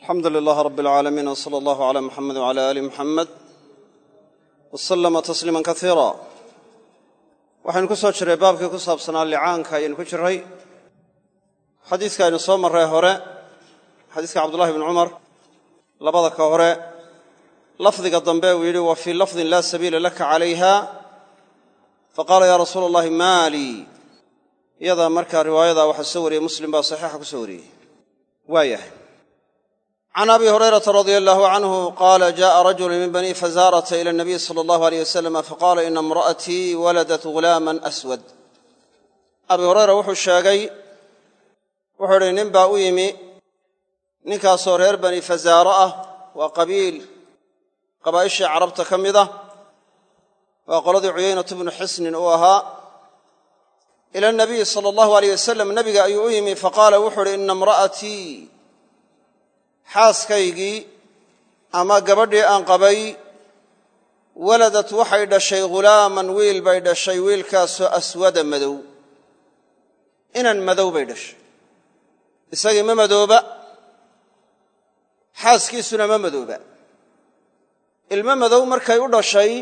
alxamdu lilaah rab alcaalamiin w sala allahu cala muxamed wcala aali muxamed wa sallama tasliiman kaiira waxaynu ku soo jirray baabkii ku saabsanaa licaanka ayaynu ku jiray xadiiska aynu soo marray hore xadiiska cabdullahi bni cumar labada ka hore lafdiga dambe uu yidhi wa fii lafdin laa sabiila laka calayha. Faqaala yaa rasuula allahi maalii iyadaa markaa riwaayadaa waxaa soo wariyey muslim baa saxiixa ku soo wariyey. Waayahay can abi hurayrata radia allahu canhu qaala jaءa rajulu min bani fazaarata ila nabiy sala allahu aleyh wasalam faqaala ina imra'atii waladat ghulaaman aswad abi hurayra wuxuu sheegay wuxuu idhi nin baa u yimi ninkaasoo reer bani fazaaro ah waa qabiil qabaa'ishii carabta ka mid ah waa qoladii cuyaynatu bnu xisnin uu ahaa ila nabiyi sala allahu aleyh wasalam nabiga ayuu u yimi faqaala wuxuu uhi ina imra'atii xaaskaygii ama gabadhii aan qabay waladat waxay dhashay ghulaaman wiil bay dhashay wiilkaasoo aswada madow. Inan madow bay dhashay. Isagii ma madooba xaaskiisuna ma madooba. Ilmo madow markay u dhashay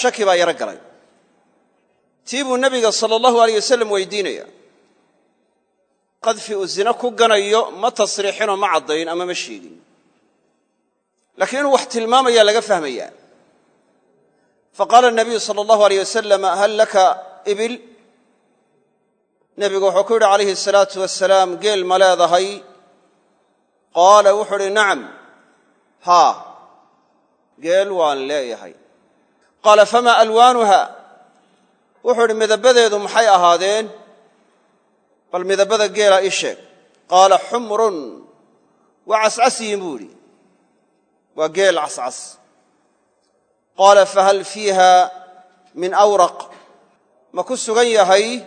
shaki baa yaro galay. Tii buu nebiga sala allahu aleyh wasalam weydiinaya qadfi uu zina ku ganayo ma tasriixinoo ma caddayn ama ma sheegin. Laakiin inuu wax tilmaamayaa laga fahmayaa faqaala nabiyu sala allahu aleyh wasalam hal laka ibil? Nebigu wuxuu ku yidhi calayhi asalaatu wasalaam geel ma leedahay. Qaala wuxuu uhi nacam haa geel waan leeyahay. Qaala famaa alwaanuha? Wuxuu idhi midabbadeedu maxay ahaadeen bal midabada geela ii sheeg. Qaala xumrun waa cascasyihin buu idhi waa geel cascas. Qaala fahal fiiha min awraq? Ma ku sugan yahay.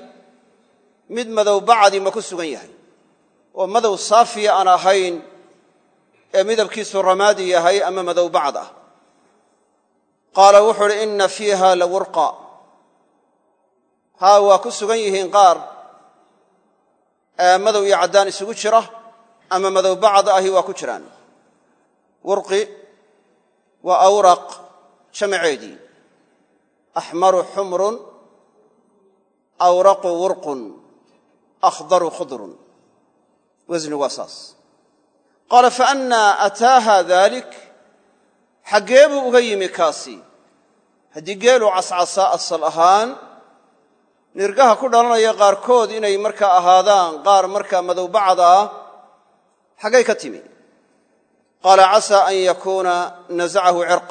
Mid madow bacdi ma ku sugan yahay. Oo madow saafiya aan ahayn ee midabkiisu ramaadi yahay ama madow bacd ah. Qaala wuxuu uhi inna fiiha la wurqa. Haa waa ku sugan yihiin qaar madow iyo caddaan isugu jira ama madow bacd ahi waa ku jiraan. Wurqi waa awraq jamaceedii axmaru xumrun awraqu wurqun akhdaru khudrun. Wasni waa saas. Qaala faannaa ataaha dalik xaggee buu uga yimi kaasi. Haddii geeluu cascasaa asal ahaan nirgaha ku dhalanaya qaarkood inay markaa ahaadaan qaar markaa madowbacda ah xaggay ka timi. Qaala casaa an yakuuna nasacahu cirq.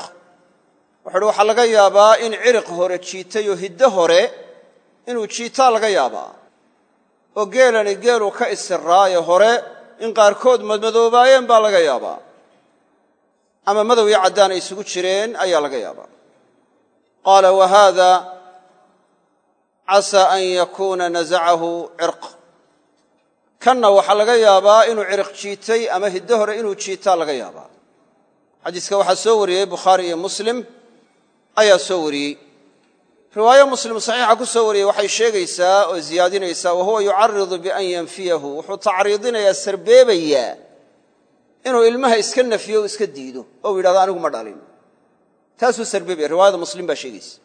Wuxu uhi waxaa laga yaabaa in ciriq hore jiitay oo hiddo hore inuu jiitaa laga yaabaa. Oo geelani geeluu ka isiraayo hore in qaarkood madmadoobaayeen baa laga yaabaa. Ama madow iyo caddaan ay isugu jireen ayaa laga yaabaa. Qaala wa haada casaa an yakuuna nasacahu cirq. Kanna waxaa laga yaabaa inuu ciriq jiitay ama hiddo hore inuu jiitaa laga yaabaa. Xadiiska waxaa soo wariyey bukhaari iyo muslim ayaa soo wariyey. Riwaayo muslim saxiixa ku soo wariyey waxay sheegaysaa oo ziyaadinaysaa wa huwa yucaridu bian yanfiyahu. Wuxuu tacriidinayaa sarbeebayaa inuu ilmaha iska nafiyo o iska diido oo u yidhahdo anigu ma dhalin taasuu sarbeebaya riwaayada muslim baa sheegaysa.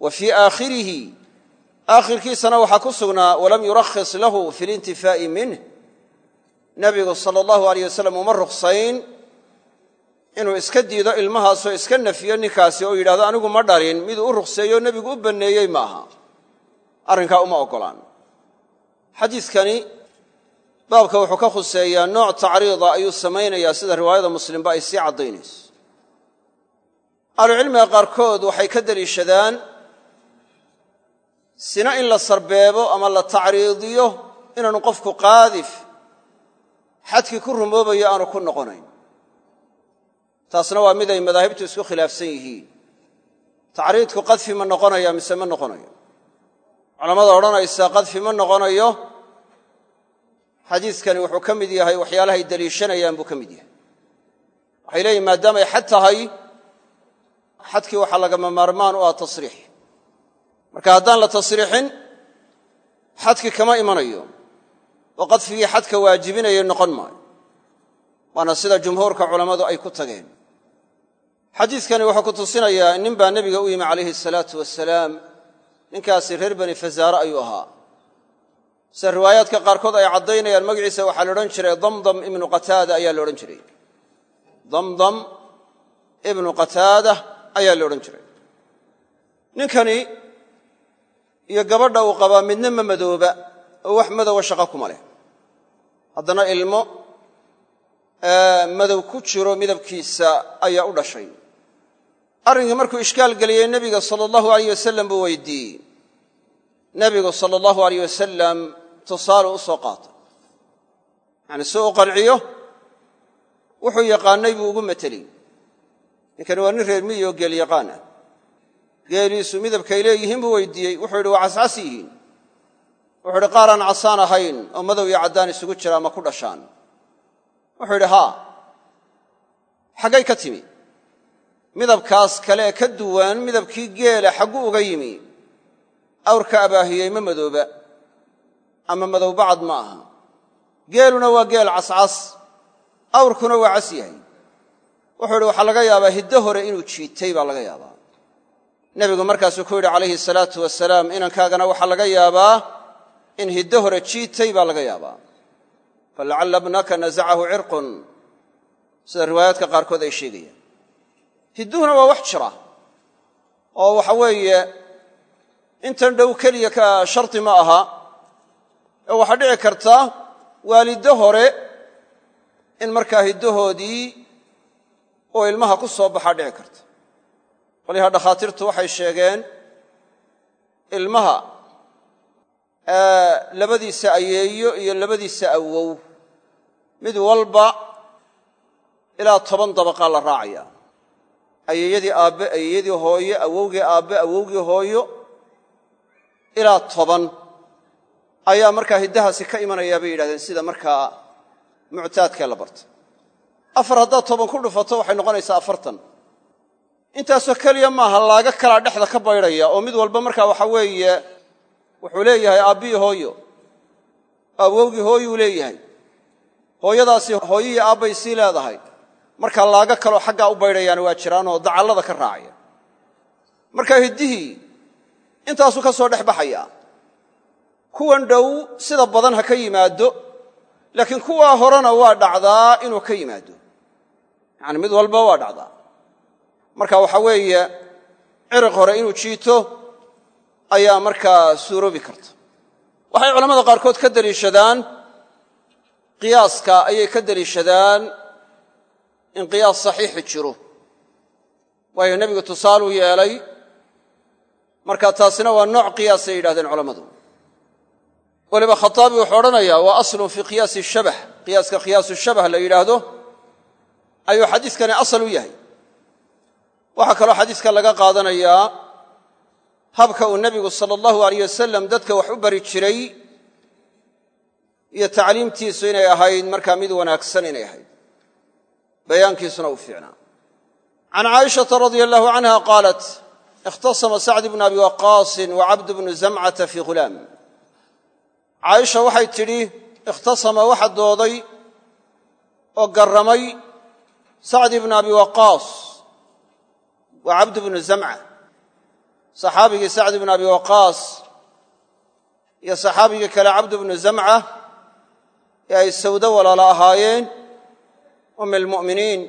Wa fii aakhirihi aakhirkiisana waxaa ku sugnaa walam yurakhis lahu fi lintifaa'i minh nebigu sala allahu aleyh wasalam uma rukhsayn inuu iska diido ilmahaasoo iska nafiyo ninkaasi oo yidhahdo anigu ma dhalin miduu u rukhseeyo nebigu u banneeyey ma aha. Arrinkaa uma oggolaan. Xadiidkani baabka wuxuu ka khuseeyaa nooc tacriida ayuu samaynayaa sida riwaayada muslimba ay sii caddaynayso. Ahlucilmiga qaarkood waxay ka deliishadaan sina in la sarbeebo ama la tacriidiyo inaanu qofku qaadif xadkii ku rumoobayo aanu ku noqonayn. Taasna waa mid ay madaahibtu isku khilaafsan yihiin. Tacriidku qadfi ma noqonaya mise ma noqonayo? Culammada odhanaysaa qadfi ma noqonayo? Xadiiskani wuxuu ka mid yahay waxyaalahay deliishanayaan buu ka mid yahay. Waxay leeyihiin maadaamay xad tahay xadkii waxaa lagama maarmaan u ah tasriix marka haddaan la tasriixin xadkii kama imanayo. Oo qadfigii xadka waajibinaya noqon maayo. Waana sida jumhuurka culammadu ay ku tageen. Xadiidkani wuxuu ku tusinayaa nin baa nebiga u yimi calayhi salaatu wasalaam ninkaasi reer bani fasaare ayuu ahaa. Sida riwaayaadka qaarkood ay caddaynayaan magaciisa waxaa la odhan jiray damdam ibnu qataada ayaa la odhan jiray. Damdam ibnu qataada ayaa la odhan jiray. Ninkani iyo gabadha uu qabaa midna ma madooba oo wax madowa shaqo kuma leh. Haddana ilmo madow ku jiro midabkiisa ayaa u dhashay. Arrinkii markuu ishkaal geliyey nebiga sala allahu alayh wasalam buu weydiiyey. Nebigu sala allahu alayh wasalam tusaalu u soo qaatay. Yacani si u qanciyo wuxuu yaqaannay buu ugu mateliy ninkani waa nin reer miyi oo geel yaqaan ah geeliisu midabkay leeyihiin buu weydiiyey. Wuxuu yidhi waa cascas yihiin. Wuxuu yidhi qaar aan casaan ahayn oo madow iyo caddaan isugu jira ma ku dhashaan. Wuxuu yidhi haa xaggay ka timi. Midabkaas kale ee ka duwan midabkii geela xagguu uga yimi. Awrka abaahiyey ma madooba ama madow bacad ma aha. Geeluna waa geel cascas awrkuna waa cas yahay. Wuxuu yidhi waxaa laga yaabaa hiddo hore inuu jiitay baa laga yaabaa nebigu markaasuu ku yidhi calayhi salaatu wasalaam inankaagana waxaa laga yaabaa in hiddo hore jiitay baa laga yaabaa. Falacalla bnaka nasacahu cirqun. Sida riwaayaadka qaarkood ay sheegayaan hidduhuna waa wax jira oo waxa weeye intan dhow keliya ka shardi ma aha ee waxaa dhici karta waaliddo hore in markaa hiddahoodii oo ilmaha ku soo baxaa dhici karta qolyaha dhakhaatiirtu waxay sheegeen ilmaha labadiisa ayeeyo iyo labadiisa awow. Mid walba ilaa toban dabaqaa la raacaya. Ayeeyadii aabbe ayeeyadii hooyo awowgii aabbe awowgii hooyo ilaa toban. Ayaa markaa hiddahaasi ka imanayaa bay yidhahdeen sida markaa muctaadkee la barta afar haddaad toban ku dhufato waxay noqonaysaa afartan intaasoo keliya maaha laaga kalaa dhexda ka baydhaya oo mid walba markaa waxa weeye wuxuu leeyahay aabbihii hooyo. Awowgii hooyuu leeyahay. Hooyadaasi hooyihii aabbay sii leedahay. Markaa laaga kaloo xaggaa u baydhayaana waa jiraanoo dacallada ka raacaya. Markaa hiddihii intaasuu ka soo dhex baxayaa. Kuwan dhow sida badan ha ka yimaado laakiin kuwaa horena waa dhacdaa inuu ka yimaado. Yacani mid walba waa dhacdaa marka waxa weeye ciriq hore inuu jiito ayaa markaa suuroobi karta. Waxay culamada qaarkood ka deliishadaan qiyaaska ayay ka deliishadaan in qiyaas saxiixi jiro. Waayo nebigu tusaaluu yeelay marka taasina waa nooc qiyaasay yidhahdeen culammadu weliba khataabi wuxuu odhanayaa waa aslun fii qiyaasi shabah. Qiyaaska qiyaasu shabah la yidhaahdo ayuu xadiiskani asal u yahay waxaa kaloo xadiiska laga qaadanayaa habka uu nebigu sala allahu alayh wasalam dadka wax u bari jiray iyo tacliimtiisu inay ahayd markaa mid wanaagsan inay ahayd. Bayaankiisuna uu fiicnaa can caaishata radia allahu canha qaalat ikhtasama sacd bnu abi waqaasin wa cabdu bnu zamcata fii ghulaam caaisha waxay tidhi ikhtasama waxa dooday oo garramay sacd ibnu abi waqaas waa cabdu bnu zamca saxaabigii sacd ibnu abi waqaas iyo saxaabigii kale cabdu bnu zamca ee ay sawdo walaalo ahaayeen um almu'miniin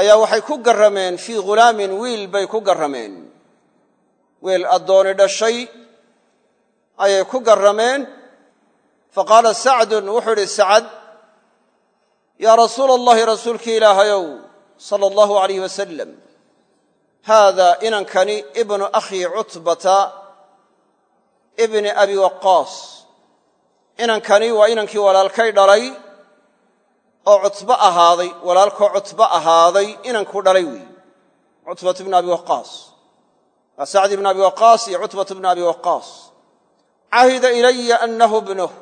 ayaa waxay ku garrameen fii ghulaamin wiil bay ku garrameen. Wiil addooni dhashay ayay ku garrameen. Faqaala sacdun wuxuu idhi sacad yaa rasuula allahi rasuulkii ilaahayow sala allahu alayh wasalam haada inankani ibnu akhii cutbata ibni abi waqaas inankani waa inankii walaalkay dhalay oo cutbo ahaaday walaalkoo cutbo ahaaday inankuu dhalay weeye cutbat ibnu abi waqaas waa sacd ibnu abi waqaas iyo cutbat ibnu abi waqaas cahida ilaya annahu bnuh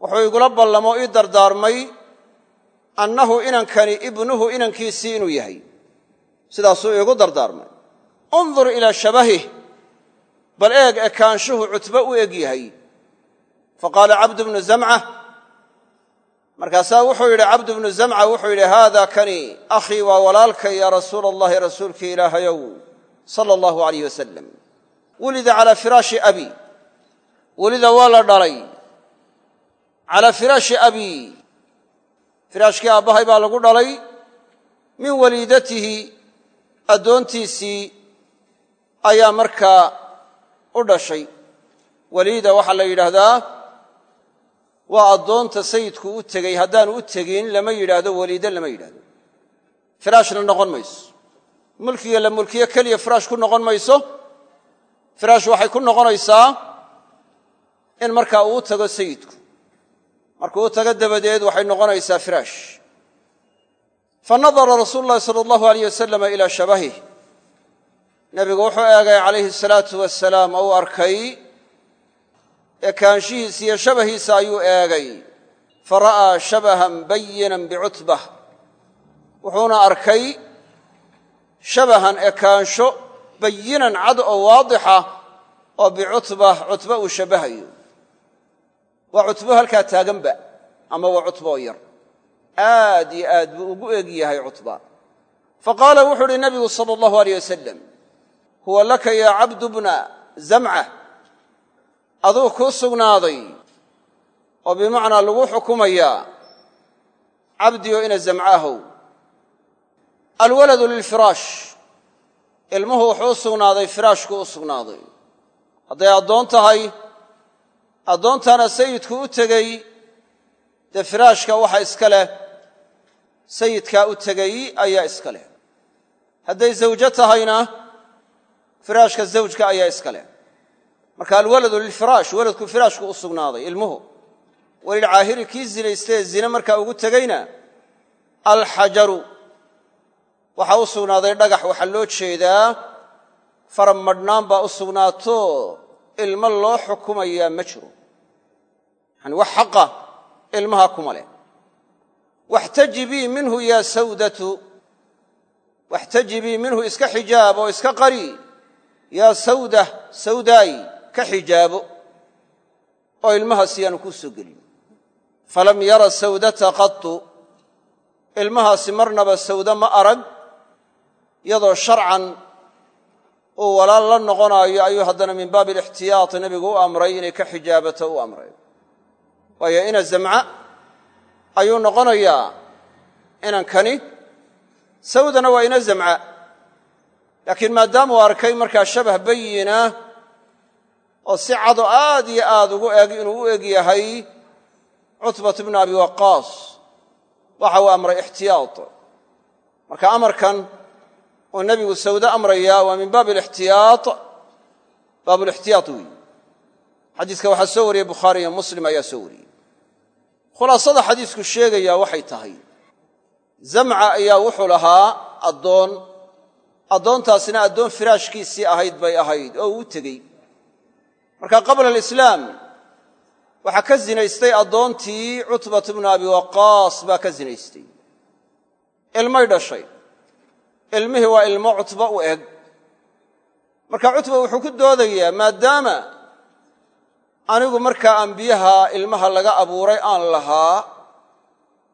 wuxuu igula ballamo ii dardaarmay annahu inankani ibnuhu inankiisii inuu yahay sidaasuu iigu dardaarmay. Undur ilaa shabahih bal eeg ekaanshuhu cutbo u eg yahay. Faqaala cabdu bnu zamca markaasaa wuxuu yidhi cabdu bnu zamca wuxuu yidhi haada kani akhii waa walaalkay yaa rasuula allahi rasuulkii ilaahayow sala allahu alayh wasalam wulida calaa firaashi abi welida waa la dhalay. Calaa firaashi abi firaashkii aabbahay baa lagu dhalay min waliidatihi addoontiisii ayaa markaa u dhashay. Waliida waxaa la yidhaahdaa waa addoonta sayidku u tegey haddaanu u tegin lama yidhaahdo waliide lama yidhaahdo. Firaashna noqon mayso. Mulkiga la mulkiye keliya firaash ku noqon mayso. Firaash waxay ku noqonaysaa in markaa uu tago sayidku. Markuu u tago dabadeed waxay noqonaysaa firaash fa nadara rasuulu llahi sala allahu alayh wasalama ilaa shabahih nebigu wuxuu eegay calayhi asalaatu wasalaam oo u arkay ekaanshihiisa iyo shabahiisa ayuu eegay. Fa ra'aa shabahan bayinan bicutbah wuxuuna arkay shabahan ekaansho bayinan cad oo waadixa oo bicutbah cutba uu shabbahayo waa cutbo halkaa taaganba ama waa cutbo oo yar aad iyo aad buu ugu eg yahay cutba. Fa qaala wuxuu uhi nabigu sala allahu aleyh wasalam huwa laka yaa cabdu bna zamca aduu kuu sugnaaday oo bimacnaa lagu xukumayaa cabdi oo ina zamcaahow alwaladu lilfiraash ilmuhu wuxuu u sugnaaday firaashku u sugnaaday. Hadday addoon tahay addoontaana sayidku u tegey dee firaashka waxa iska leh sayidkaa u tegey ayaa iska leh. Hadday zawjo tahayna firaashka zawjka ayaa iska leh. Marka alwaladu lilfiraash waladku firaashku u sugnaaday ilmuhu. Walilcaahiri kii zinaystay ee zine markaa ugu tegeyna alxajaru. Waxaa u sugnaaday dhagax waxaa loo jeedaa faramadhnaan baa u sugnaato ilmo loo xukumayaa ma jiro. Yani wax xaqa ilmaha kuma leh waxtajibii minhu yaa sawdatu waxtajibii minhu iska xijaab oo iska qari. Yaa sawda sawdaay ka xijaabo. Oo ilmahaas yaanu kuu soo gelin. Falam yara sawdata qatu ilmahaasi marnaba sawda ma arag iyadoo sharcan uu walaal la noqonaayo ayuu haddana min baabi alixtiyaati nebigu u amray inay ka xijaabato u amray ayuu noqonayaa inankani sawdana waa ina zamca. Laakiin maadaama uu arkay markaa shabah bayina oo si cado aad iyo aad ugu eg inuu u eg yahay cutbat bnu abi waqaas waxa uu amray ixtiyaad marka amarkan oo nebigu sawde amrayaa waa min baabi alixtiyaa baabulixtiyaa weyi xadiiska waxaa soo wariyey bukhaari iyo muslim ayaa soo wariyey khulaasada xadiisku sheegayaa waxay tahay. Zamca ayaa wuxuu lahaa addoon. Addoontaasina addoon firaashkiisii ahayd bay ahayd oo uu tegey. Marka qabla alislaam waxaa ka zinaystay addoontii cutbat bnu abi waqaas baa ka zinaystay. Ilmay dhashay. Ilmihii waa ilmo cutba u eg. Marka cutba wuxuu ku doodayaa maadaama anigu markaa ambiyaha ilmaha laga abuuray aan lahaa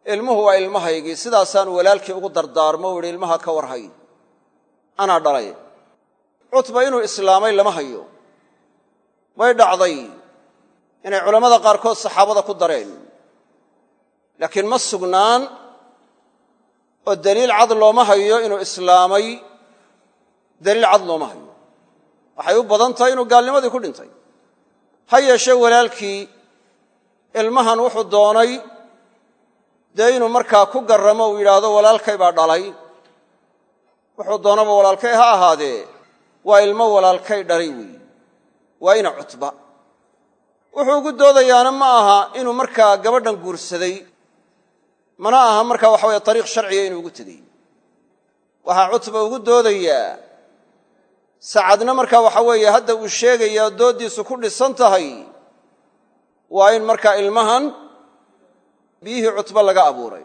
ilmuhu waa ilmahaygii. Sidaasaan walaalkii ugu dardaarmo u ihi ilmaha ka warhay. Anaa dhalay. Cutba inuu islaamay lama hayo. Way dhacday. Inay culammada qaarkood saxaabada ku dareen. Laakiin ma sugnaan oo daliil cad looma hayo inuu islaamay. Daliil cad looma hayo. Waxay u badan tahay inuu gaalnimadii ku dhintay ha yeeshee walaalkii ilmahan wuxuu doonay dee inuu markaa ku garramo uu yidhaahdo walaalkay baa dhalay. Wuxuu doonaba walaalkay ha ahaadee waa ilmo walaalkay dhalay weeye waa ina cutba. Wuxuu ugu doodayaana ma aha inuu markaa gabadhan guursaday mana aha markaa waxa weye ariiq sharciga inuu ugu tegey. Waxaa cutba ugu doodayaa sacadna markaa waxa weeye hadda uu sheegaya dooddiisu ku dhisan tahay waa in markaa ilmahan biyihii cutba laga abuuray.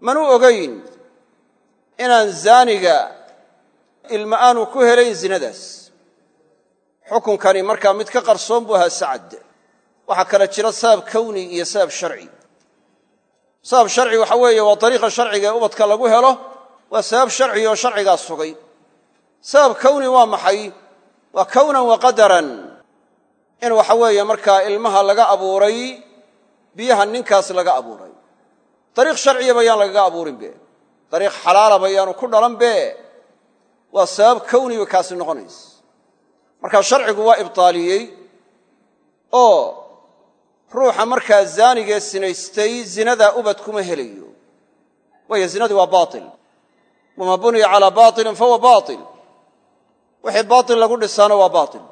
Manu ogayn inaan zaaniga ilma aanu ku helayn zinadaas. Xukunkani markaa mid ka qarsoon buu ahaa sacad. Waxaa kala jira sabab kawni iyo sabab sharci. Sabab sharci waxa weeye waa dariiqa sharciga ee ubadka lagu helo waa sabab sharci oo sharcigaa sugay sabab kowni waa maxay? Waa kownan wa qadaran. In waxa weeye markaa ilmaha laga abuuray biyaha ninkaas laga abuuray. Dariiq sharciya bayaan lagaga abuurin be dariiq xalaala bayaanu ku dhalan be waa sabab kowniba kaasi noqonaysa markaa sharcigu waa ibtaaliyey oo ruuxa markaa zaanigee sinaystay zinadaa ubad kuma helayo. Waayo zinadii waa baatil. Wamaa buniya calaa baatilin fahuwa baatil wixii baatil lagu dhisaana waa baatil.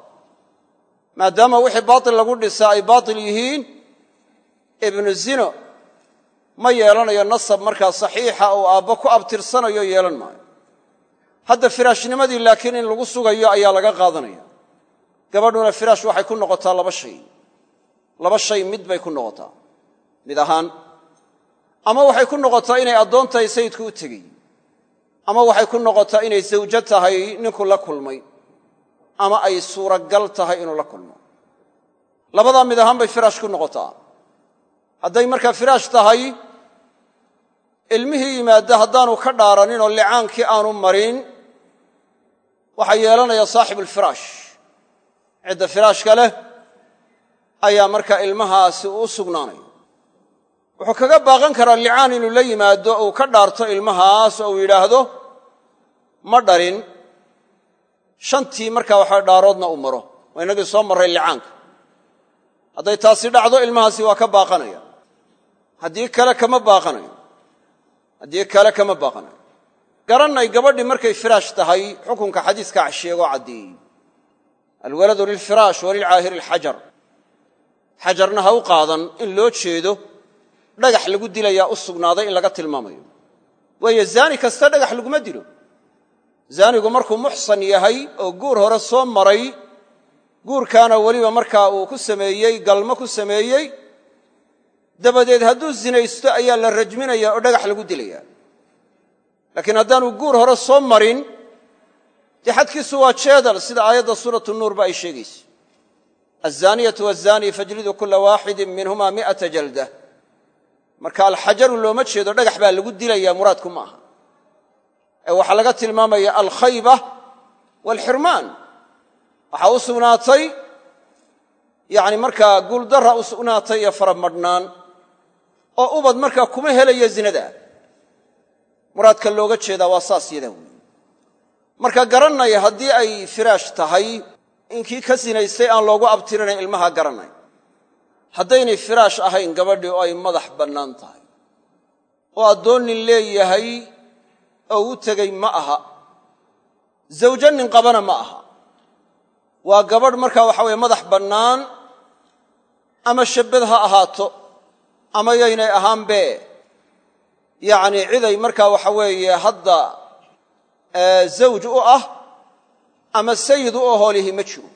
Maadaama wixii baatil lagu dhisaa ay baatil yihiin ibnu zino ma yeelanayo nasab markaa saxiixa uu aabbo ku abtirsanayo yeelan maayo. Hadda firaashnimadii laakiin in lagu sugayo ayaa laga qaadanaya. Gabadhuna firaash waxay ku noqotaa laba shay. Laba shay mid bay ku noqotaa. Mid ahaan ama waxay ku noqotaa inay addoon tahay sayidku u tegey ama waxay ku noqotaa inay zawjo tahay ninku la kulmay. Ama ay suuragal tahay inuu la kulmo. Labadaa mid ahaan bay firaash ku noqotaa. Hadday markaa firaash tahay ilmihii yimaadda haddaanu ka dhaaranin oo licaankii aanu marin waxaa yeelanaya saaxibulfiraash cidda firaashka leh ayaa markaa ilmahaasi u sugnaanaya wuxuu kaga baaqan karaa licaan inuu la yimaado uu ka dhaarto ilmahaas oo uu yidhaahdo ma dhalin shantii markaa waxaa dhaaroodna uu maro waa inagii soo marray licaanka hadday taasi dhacdo ilmahaasi waa ka baaqanaya. Haddii kale kama baaqanayo. Haddii kale kama baaqanayo. Garannay gabadhii markay firaash tahay xukunka xadiiska sheegoo caddeeyey alwaladu lilfiraash walilcaahiri alxajar. Xajarna ha u qaadan in loo jeedo dhagax lagu dilayaa u sugnaaday in laga tilmaamayo. Waayo zaani kasta dhagax laguma dilo. Zaanigu markuu muxsan yahay oo guur hore soo maray guurkaana weliba markaa uu ku sameeyey galmo ku sameeyey dabadeed hadduu zinaysto ayaa la rajminaya oo dhagax lagu dilaya. Laakiin haddaanu guur hore soo marin dee waa jeedal sida aayadda suuratu nuurba ay sheegayso alzaaniyatu waazani fajlidu kula waaxidin minhuma mi'ata jalda marka alxajaru looma jeedo dhagax baa lagu dilaya muraadku ma aha. Ee waxaa laga tilmaamaya alkhayba waalxirmaan waxaa u sugnaatay yani markaa guuldarra u sugnaatay iyo faramadhnaan oo ubad markaa kuma helayo zinada. Muraadka looga jeedaa waa saas yadaa weyi marka garannay haddii ay firaash tahay inkii ka sinaystay aan loogu abtirinayn ilmaha garanay haddaynay firaash ahayn gabadhii oo ay madax bannaan tahay oo addoonnin leeyahay oo u tegey ma aha zawjo nin qabana ma aha. Waa gabadh markaa waxa weye madax bannaan ama shabbad ha ahaato ama yaynay ahaanbe yacnii ciday markaa waxa weeye hadda zawj u ah ama sayid u ahoolihi ma jiro.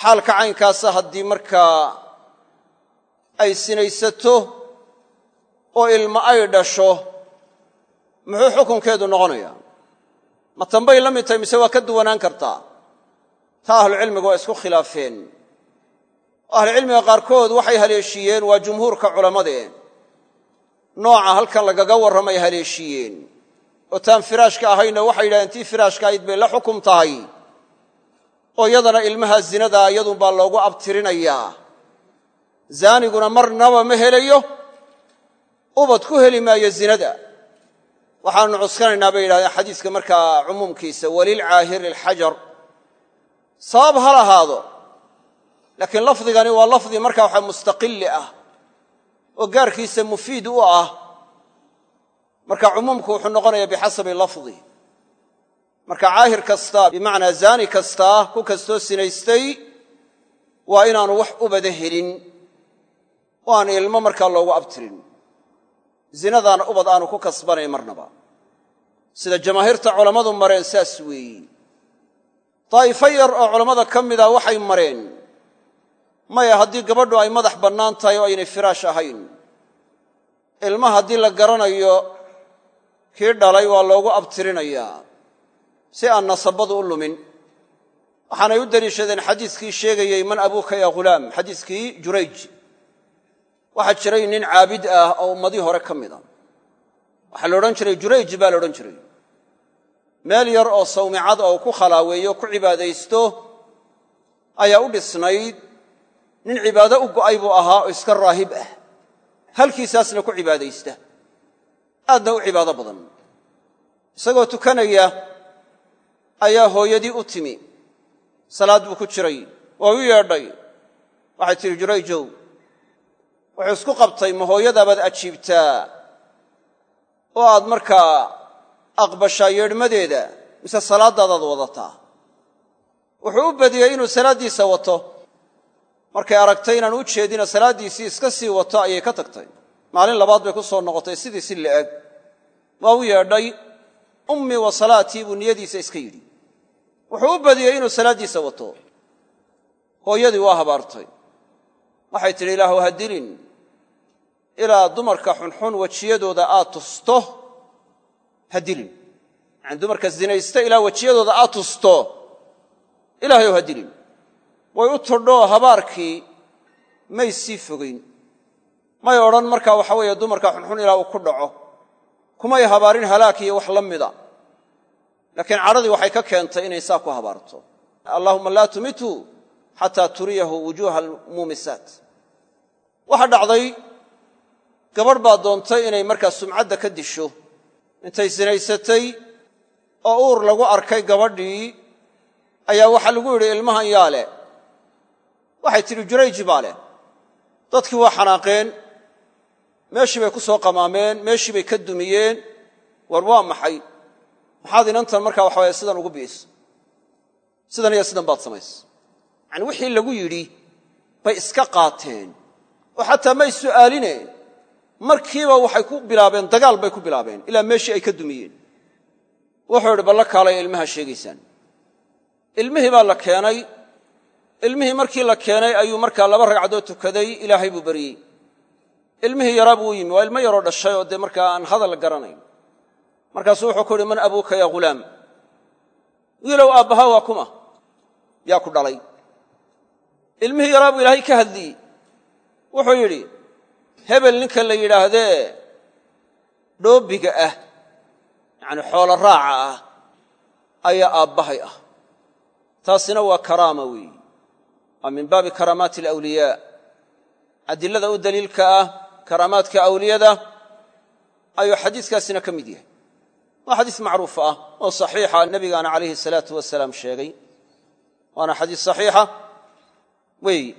Xaalka caynkaasa haddii markaa ay sinaysato oo ilmo ay dhasho muxuu xukunkeedu noqonayaa? Ma tanbay la mid tahay mise waa ka duwanaan kartaa? Ta ahlucilmigu waa isku khilaafeen. Ahlucilmiga qaarkood waxay haleeshiiyeen waa jumhuurka culammade. Nooca halkan lagaga warramay haleeshiiyeen oo taan firaashka ahayna waxay yidhahdeen tii firaashka ahayd bay la xukum tahay. Oo yadana ilmaha zinadaa iyadunbaa loogu abtirinayaa zaaniguna marnaba ma helayo? Ubad ku heli maayo zinada. Waxaanu cuskanaynaa bay yidhahdeen xadiiska markaa cumuumkiisa walilcaahiri alxajar. Sabab ha lahaado laakiin lafdigani waa lafdi markaa waxa mustaqili ah oo gaarkiisa mufiid u ah. Marka cumuumku wuxuu noqonayaa bixasabi lafdi. Marka caahir kasta bimacnaa zaani kastaa ku kastoo sinaystay waa inaanu wax ubada helin oo aan ilmo markaa loogu abtirin. Zinadaana ubad aanu ku kasbanayn marnaba. Sida jamaahiirta culammadu mareen saas weeyi. Daa'ifo yar oo culammada ka mida waxay mareen maya haddii gabadhu ay madax bannaan tahay oo aynay firaash ahayn ilma haddii la garanayo kii dhalay waa loogu abtirinayaa si aan nasabadu u lumin. Waxaanay u deliishadeen xadiiskii sheegayey man abuuka ya ghulaam xadiiskii jurayj waxaa jiray nin caabid ah oo ummadii hore ka mid a. Waxaa la odhan jiray jurayj baa la odhan jiray. Meel yar oo sawmicad oo ku khalaaweeyo ku cibaadaysto ayaa u dhisnayd nin cibaado u go'ay buu ahaa oo iska raahib ah. Halkiisaasna ku cibaadaysta. Aadna u cibaado badan. Isagoo tukanaya ayaa hooyadii u timi. Salaad buu ku jiray. Waa u yeedhay. Waxay tidhi jurayjow wuxuu isku qabtay ma hooyadaabaad ajiibtaa? Oo aad markaa aqbashaa yeedhmadeeda mise salaaddaadaad wadataa? Wuxuu u badiyey inuu salaaddiisa wato. Markay aragtay inaan u jeedina salaaddiisii iska sii wato ayay ka tagtay. Maalin labaad bay ku soo noqotay sidii si la'eg. Waa u yeedhay ummii wa salaatii buu niyadiisa iska yidhi. Wuxuu u badiyey inuu salaaddiisa wato. Hooyadii waa habaartay. Waxay tidhi ilaahu ha dilin ilaa dumarka xunxun wejiyadooda aad tusto ha dilin. Yacani dumarka zinaysta ilaa wejiyadooda aad tusto ilaahayow ha dilin. Way u todhoo habaarkii may sii fogayn may odhan markaa waxa weeye dumarka xunxun ilaa uu ku dhaco. Kumay habaarin halaak iyo wax la mida. Laakiin cadhadii waxay ka keentay inay saa ku habaarto. Allaahuma laa tumitu xataa turiyahu wujuuha almuumisaat waxaa dhacday gabadh baa doontay inay markaa sumcadda ka disho. Intay sinaysatay oo uur lagu arkay gabadhii ayaa waxaa lagu yidhi ilmahan yaa leh waxay tidhi jurayji baa leh. Dadkii waa xanaaqeen. Meeshii bay ku soo qamaameen. Meeshii bay ka dumiyeen. War waa maxay? Maxaad inantan markaa waxa waye sidan ugu bi'is. Sidan iyo sidan baad samaysa yacani wixii lagu yidhi bay iska qaateen. Oo xataa may su'aalineen markiiba waxay ku bilaabeen dagaal bay ku bilaabeen ilaa meeshii ay ka dumiyeen. Wuxuu idhi balla kaalaya ilmaha sheegaysaan. Ilmihii baa la keenay. Ilmihii markii la keenay ayuu markaa laba ragcadood tukaday ilaahay buu baryey ilmihii yaraa buu u yimi waa ilmo yaroo dhashay oo dee markaa aan hadal garanayn. Markaasuu wuxuu ku uhi man abuuka yaa ghulaam wiilow aabbahaa waa kuma. Yaa ku dhalay. Ilmihii yaraa buu ilaahay ka hadliyey. Wuxuu yidhi hebel ninka la yidhaahdee dhoobiga ah yacani xoolo raaca ah ayaa aabbahay ah. Taasina waa karaama weeyi. Waa min baabi karaamaati alawliyaa. Adilada u daliilka ah karaamaadka awliyada ayuu xadiiskaasina ka mid yahay. Waa xadiis macruuf ah oo saxiixa nebigaana calayhi salaatu wasalaam sheegay. Waana xadiis saxiixa. Weeyi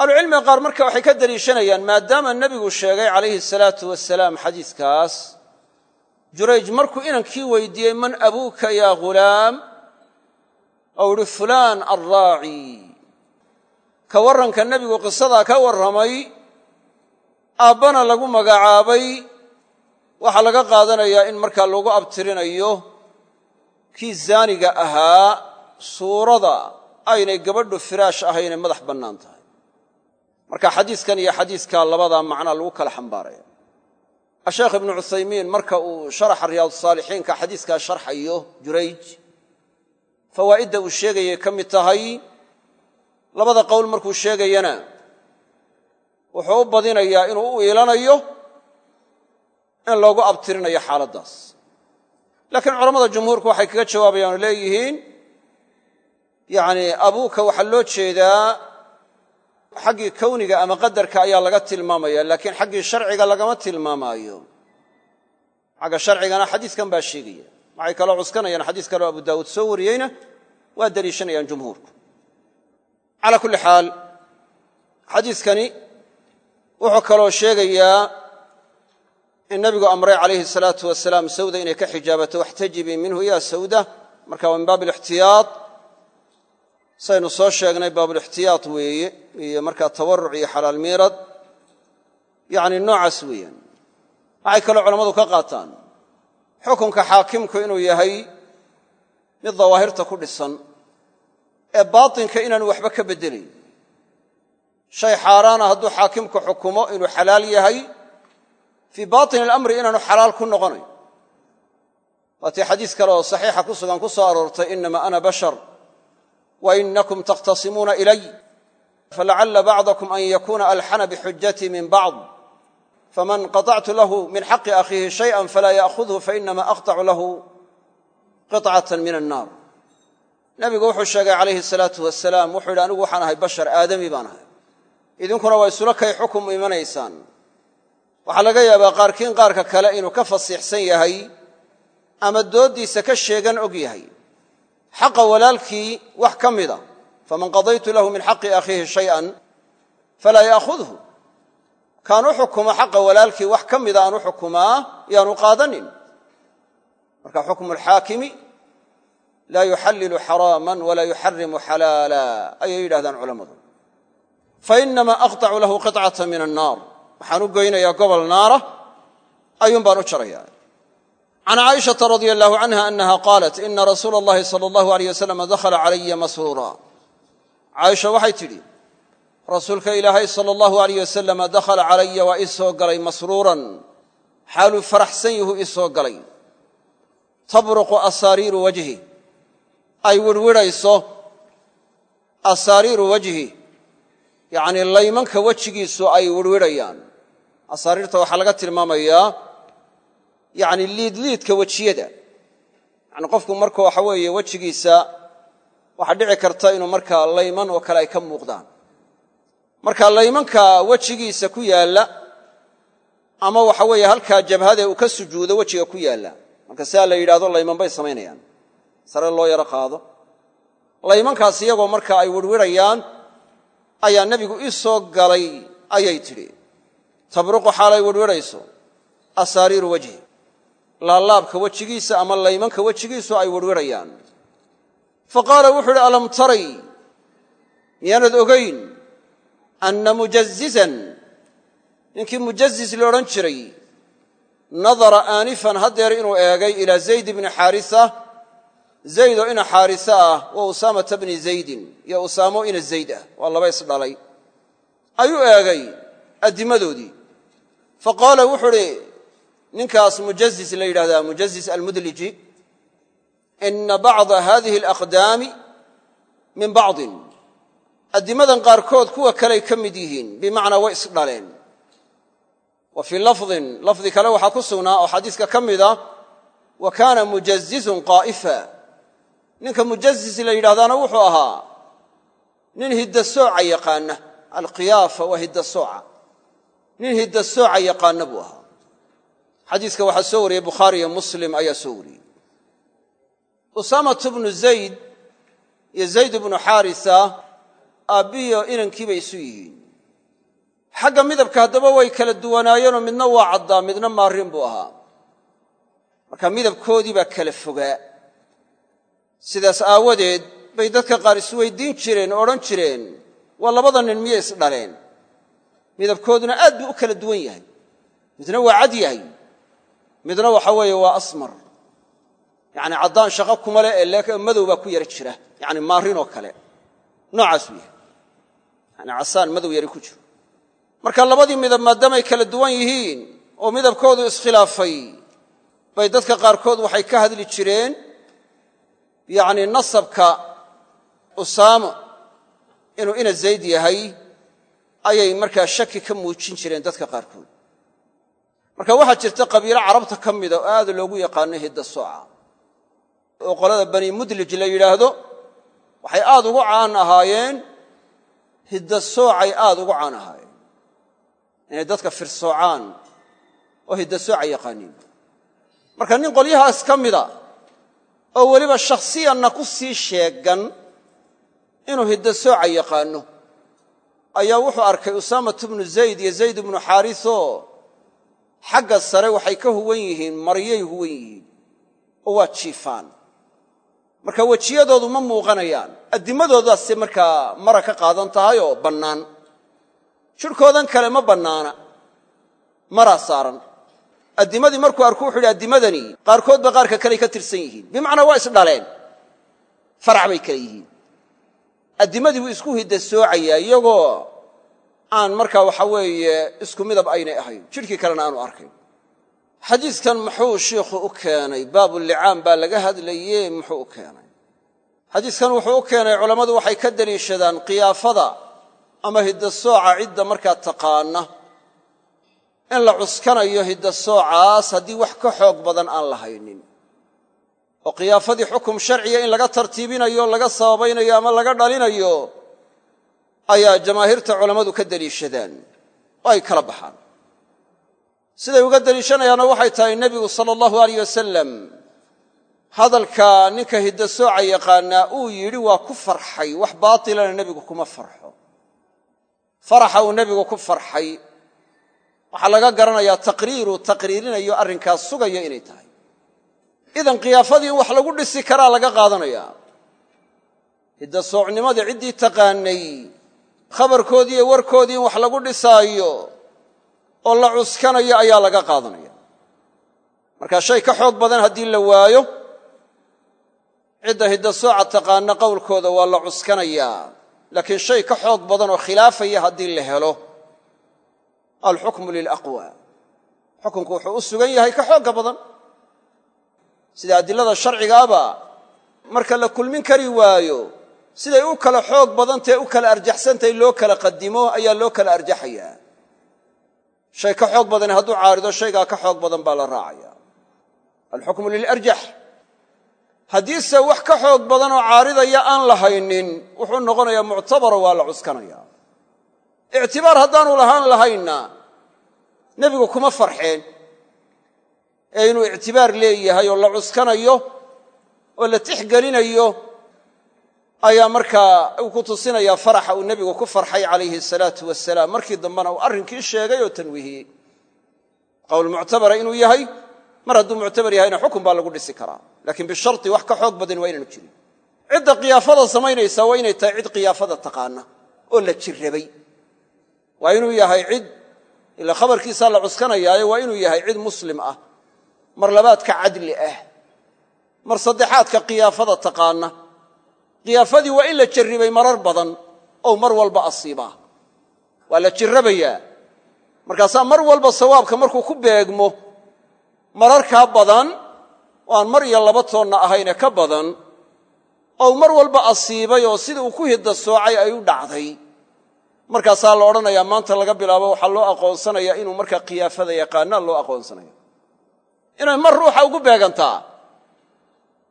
ahlucilmiga qaar marka waxay ka deliishanayaan maadaama nebigu sheegay calayhi salaatu wasalaam xadiiskaas jurayj markuu inankii weydiiyey man abuuka yaa ghulaam ou idhi fulaan alraaci ka warranka nebigu qisadaa ka warramay aabbana lagu magacaabay waxaa laga qaadanayaa in markaa lagu abtirinayo kii zaaniga ahaa suurada aynay gabadhu firaash ahaynee madax bannaan tahay marka xadiiskan iyo xadiiskaa labadaa macnaa lagu kala xambaaraya asheekh ibnu cuthaymiin marka uu sharaxa riyaadusaalixiinka xadiiskaa sharxayo jurayj fawaa'idda uu sheegayay ka mid tahay labada qowl markuu sheegayana wuxuu u badinayaa inuu u iilanayo in loogu abtirinayo xaaladdaas. Laakiin culamada jumhuurku waxay kaga jawaabayaan leeyihiin yacni abuuka waxaa loo jeedaa xaggii kowniga ama qadarka ayaa laga tilmaamaya laakiin xaggii sharciga lagama tilmaamaayo. Xagga sharcigana xadiiskan baa sheegaya. Waxay kaloo cuskanayaan xadiis kaleo abu daawuud soo wariyeyna waa deliishanayaan jumhuurku. Calaa kulli xaal xadiiskani wuxuu kaloo sheegayaa in nabigu amray calayhi salaatu wasalaam sawda inay ka xijaabato waxtajibii minhu ya sawda. Marka waa min baab alixtiyaad saynu soo sheegnay baabulixtiyaad weeye iyo markaa tawaruc iyo xalaal miirad. Yacni noocaas weeyaan. Waxay kaloo culammadu ka qaataan xukunka xaakimku inuu yahay mid dawaahirta ku dhisan ee baatinka inaanu waxba ka beddelayn shay xaaraana hadduu xaakimku xukumo inuu xalaal yahay fii baatin alamri inaanu xalaal ku noqonayn. Waatii xadiis kale oo saxiixa ku sugan ku soo aroortay inama ana bashar wa inakum takhtasimuuna ilay falacalla bacdakum an yakuuna alxana bixujatii min bacd faman qaطactu lahu min xaqi akhiihi shayئa falaa ya'khudhu fainama aqطacu lahu qiطcatan min annaar nabigu wuxuu sheegay calayhi salaatu wasalaam wuxuu yidhi anigu waxaan ahay bashar aadami baan ahay idinkuna waa isula kay xukum imanaysaan waxaa laga yaabaa qaarkiin qaarka kale inuu ka fasiixsan yahay ama dooddiisa ka sheegan og yahay xaqa walaalkii wax ka mida faman qadaytu lahu min xaqi akhiihi shay'an falaa ya'khudhu kaan u xukumo xaqa walaalkii wax ka mida aan u xukumaa yaanu qaadanin. Marka xukmu alxaakimi laa yuxallilu xaraaman walaa yuxarimu xalaala ayay yidhahdaan culammadu fainamaa aqطacu lahu qiطcata min annaar waxaan u goynayaa gobol naara ayuun baan u jaraya can caaishata radia allaahu canha annaha qaalat ina rasuula allahi sala allahu alayh wasalam dakhala calaya masruura caaisha waxay tidhi rasuulka ilaahay sala allahu alayh wasalam dakhala calaya waa ii soo galay masruuran xaaluu faraxsan yahu ii soo galay tabruqu asaariiru wajhi ay wirwidhayso asaariiru wajhi yacnii laymanka wejigiisu ay wirwidhayaan asaariirta waxaa laga tilmaamayaa yacni liidliidka wejiyada. Yacni qofku marka waxa weeye wejigiisa waxaa dhici karta inuu markaa layman oo kale ay ka muuqdaan. Marka laymanka wejigiisa ku yaalla ama waxa weeye halkaa jabhadee uu ka sujuudo wejiga ku yaalla. Marka sidaa la yidhahdo layman bay samaynayaan. Sare loo yaro qaado. Laymankaas iyagoo marka ay wirhwidhayaan ayaa nebigu ii soo galay ayay tidhi tabruqu xaalay wirhwidhayso asaariiru wejhi laalaabka wejigiisa ama laymanka wejigiisu ay wirhwidhayaan fa qaala wuxuu uhi alam taray miyaanad ogayn anna mujazizan ninkii mujazis la odhan jiray nadara aanifan haddeer inuu eegay ilaa zayd bni xaarisa. Zayd oo ina xaarisa ah wa usaamata bni zaydin iyo usaamo ina zayd ah waa laba isdhalay ayuu eegay addimadoodii. Fa qaala wuxuu uhi ninkaas mujazis la yidhahdaa mujazis almudliji ina bacda hadihi alaqdaami min bacdin. Addimadan qaarkood kuwa kaley ka mid yihiin bimacnaa way isdhaleen. Wa fii lafdin lafdi kale waxaa ku sugnaa oo xadiiska ka mida wa kaana mujazizun qaa'ifa. Ninka mujazis la yidhahdaana wuxuu ahaa nin hiddasooca yaqaana alqiyaafa waa hiddasooca nin hiddasooca yaqaana buu ahaa xadiiska waxaa soo wariyey bukhaari iyo muslim ayaa soo wariyey. Usaamatu bnu zayd iyo zayd bnu xaarisa aabbiyo inankiibay isu yihiin. Xagga midabka haddaba way kala duwanaayeenoo midna waa caddaa midna maarin buu ahaa. Marka midabkoodii baa kala fogaa. Sidaas aawadeed bay dadka qaar isweydiin jireen oo odhan jireen waa labada nin miyay isdhaleen midabkooduna aad buu u kala duwan yahay. Midna waa cad yahay midna waxa weeye waa asmar. Yacni caddaan shaqo kuma le ee madow baa ku yara jira. Yacni maarinoo kale. Noocaasuu yahay yani casaan madow yari ku jiro. Marka labadii midab maadaamay kala duwan yihiin oo midabkoodu iskhilaafay bay dadka qaarkood waxay ka hadli jireen yacni nasabka usaamo inuu ina zayd yahay ayay markaa shaki ka muujin jireen dadka qaarkood marka waxaa jirta qabiilo carabta ka mida oo aad loogu yaqaano hidda sooca oo qolada bani mudlij la yidhaahdo waxay aad ugu caan ahaayeen hidda soocay aad ugu caan ahaayeen. Inay dadka firsoocaan oo hidda sooca yaqaaniin. Marka nin qolyahaas ka mida oo weliba shakhsiyanna ku sii sheegan inuu hidda sooca yaqaano ayaa wuxuu arkay usaamatu bnu zayd iyo zayd bnu xaariso xagga sare waxay ka huwan yihiin maryay huwan yihiin. Oo waa jiifaan. Marka wejiyadoodu ma muuqanayaan. Addimadoodaase markaa mara ka qaadan tahay oo bannaan. Jidhkoodan kale ma bannaana. Maraa saaran. Addimadii markuu arku wuxu yidhi addimadani qaarkoodba qaarka kaley ka tirsan yihiin. Bimacnaa waa isdhaleen farac bay kale yihiin. Addimadii buu isku hidda soocayaa iyagoo aan markaa waxa weeye isku midab aynay ahayn. Jidhkii kalena aanu arkayn xadiidkan muxuu shiikhu u keenay baabulicaan baa laga hadlaye muxuu u keenay. Xadiidkan wuxuu u keenay culammadu waxay ka deliishadaan qiyaafada ama hiddasooca cidda markaa taqaana. In la cuskanayo hiddasoocaas haddii wax ka xoog badan aan la haynin oo khiyaafadii xukum sharciya in laga tartiibinayo laga sababaynayo ama laga dhalinayo ayaa jamaahiirta culammadu ka deliishadaan oo ay kala baxaan. Siday uga deliishanayaanna waxay tahay nebigu sala allahu alayh wasalam hadalka ninka hiddasooca yaqaanaa uu yidhi waa ku farxay wax baatilana nebigu kuma farxo. Faraxa uu nebigu ku farxay. Waxaa laga garanayaa taqriiruu taqriirinayo arrinkaas sugayo inay tahay. Idan khiyaafadii in wax lagu dhisi karaa laga qaadanayaa hiddasoocnimadii ciddii taqaanay khabarkoodii iyo warkoodii in wax lagu dhisaayo oo la cuskanayo ayaa laga qaadanaya. Marka shay ka xoog badan haddii la waayo cidda hiddasooca taqaana qowlkooda waa la cuskanayaa. Laakiin shay ka xoog badan oo khilaafaya haddii la helo alxukmu lilaqwa xukunku wuxuu u sugan yahay ka xoogga badan. Sida adilada sharcigaaba marka la kulmin kari waayo siday u kala xoog badantahe u kala arjaxsantahay loo kala qadimo ayaa loo kala arjaxayaa shay ka xoog badani hadduu caarido shaygaa ka xoog badan baa la raacaya. Alxukmu lilarjax. Haddiise wax ka xoog badan oo caaridaya aan la haynin wuxuu noqonayaa muctabaro waa la cuskanaya. Ictibaar haddaanu lahaan lahaynna nebigu kuma farxeen. Ee inuu ictibaar leeyahay oo la cuskanayo oo la tixgelinayo ayaa markaa uu ku tusinayaa faraxa uu nebigu ku farxay calayhi asalaatu wasalaam markii dambena uu arrinkii sheegay oo tanwiihiyey qowl muctabara inuu yahay mar hadduu muctabar yahayna xukun baa lagu dhisi karaa. Laakiin bisharti wax ka xoog badan waa inaanu jirin. Cidda khiyaafada samaynaysaa waa inay tahay cid khiyaafada taqaana oo la jirrabay. Waa inuu yahay cid ila khabarkiisaa la cuskanayaaye waa inuu yahay cid muslim ah. Mar labaadka cadli ah. Mar saddexaadka khiyaafada taqaana khiyaafadii waa in la jarribay marar badan oo mar walba asiibaa. Waa la jirrabayaa markaasaa mar walba sawaabka markuu ku beegmo mararkaa badan oo aan mar iyo laba toonna ahayne ka badan oo mar walba asiibay oo sida uu ku hidda soocay ay u dhacday. Markaasaa la odhanayaa maanta laga bilaabo waxaa loo aqoonsanaya inuu markaa khiyaafada yaqaanaa loo aqoonsanaya inay mar ruuxa ugu beegantaa.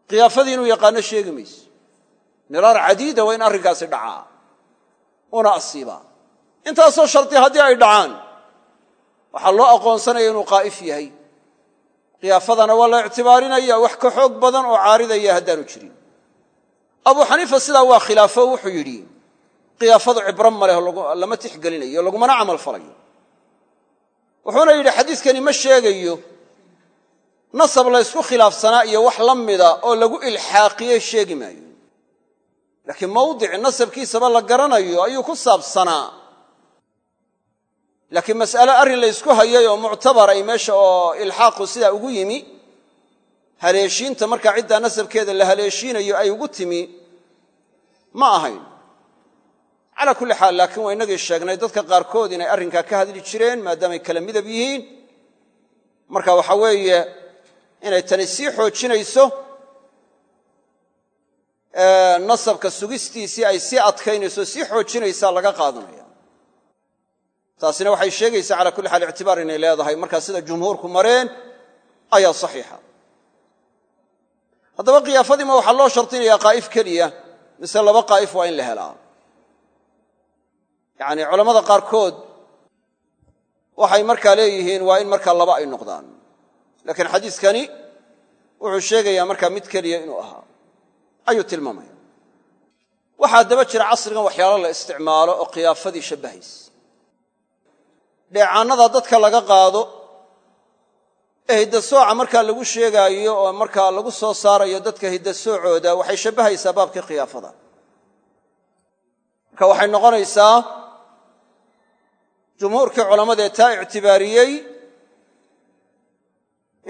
Khiyaafadii inuu yaqaano sheegi mayso miraar cadiida waa in arrinkaasi dhacaa. Una asiibaa intaasoo shardi haddii ay dhacaan waxaa loo aqoonsanaya inuu qaa'if yahay. Khiyaafadana waa la ictibaarinaya wax ka xoog badan oo caaridaya haddaanu jirin. Abuu xaniifa sidaa waa khilaafo wuxuu yidhi khiyaafadu cibro maleh lama tixgelinayo lagumana camal falayo. Wuxuuna yidhi xadiiskani ma sheegayo nasab la ysku khilaafsanaa iyo wax la mida oo lagu ilxaaqiyey sheegi maayo laakiin mawdici nasabkiisaba la garanayo ayuu ku saabsanaa. Laakiin mas'ale arrin la ysku hayay oo muctabar ay meesha oo ilxaaqu sidaa ugu yimi haleeshiinta markaa ciddaa nasabkeeda la haleeshiinayo ay ugu timi ma ahayn. Calaa kulli xaal laakiin waa inagii sheegnay dadka qaarkood inay arrinkaa ka hadli jireen maadaamay kala midab yihiin. Marka waxa weeye inay tani sii xoojinayso nasabka sugistiisii ay sii adkaynayso sii xoojinaysaa laga qaadanaya. Taasina waxay sheegaysaa calaa kulli xaal ictibaar inay leedahay. Markaa sida jumhuurku mareen ayaa saxiixa. Haddaba khiyaafadiima waxaa loo shardinayaa qaa'if keliya mise laba qaa'if waa in la helaa. Yacni culammada qaarkood waxay markaa leeyihiin waa in markaa laba ay noqdaan. Laakiin xadiiskani wuxuu sheegayaa markaa mid keliya inuu ahaa ayuu tilmaamaya. Waxaa daba jira casrigan waxyaalo la isticmaalo oo khiyaafadii shabbahaysa dheecaannada dadka laga qaado ee hiddasooca markaa lagu sheegaayo oo markaa lagu soo saarayo dadka hiddasoocooda waxay shabbahaysaa baabkii khiyaafada marka waxay noqonaysaa jumhuurkii culammadee taa ictibaariyey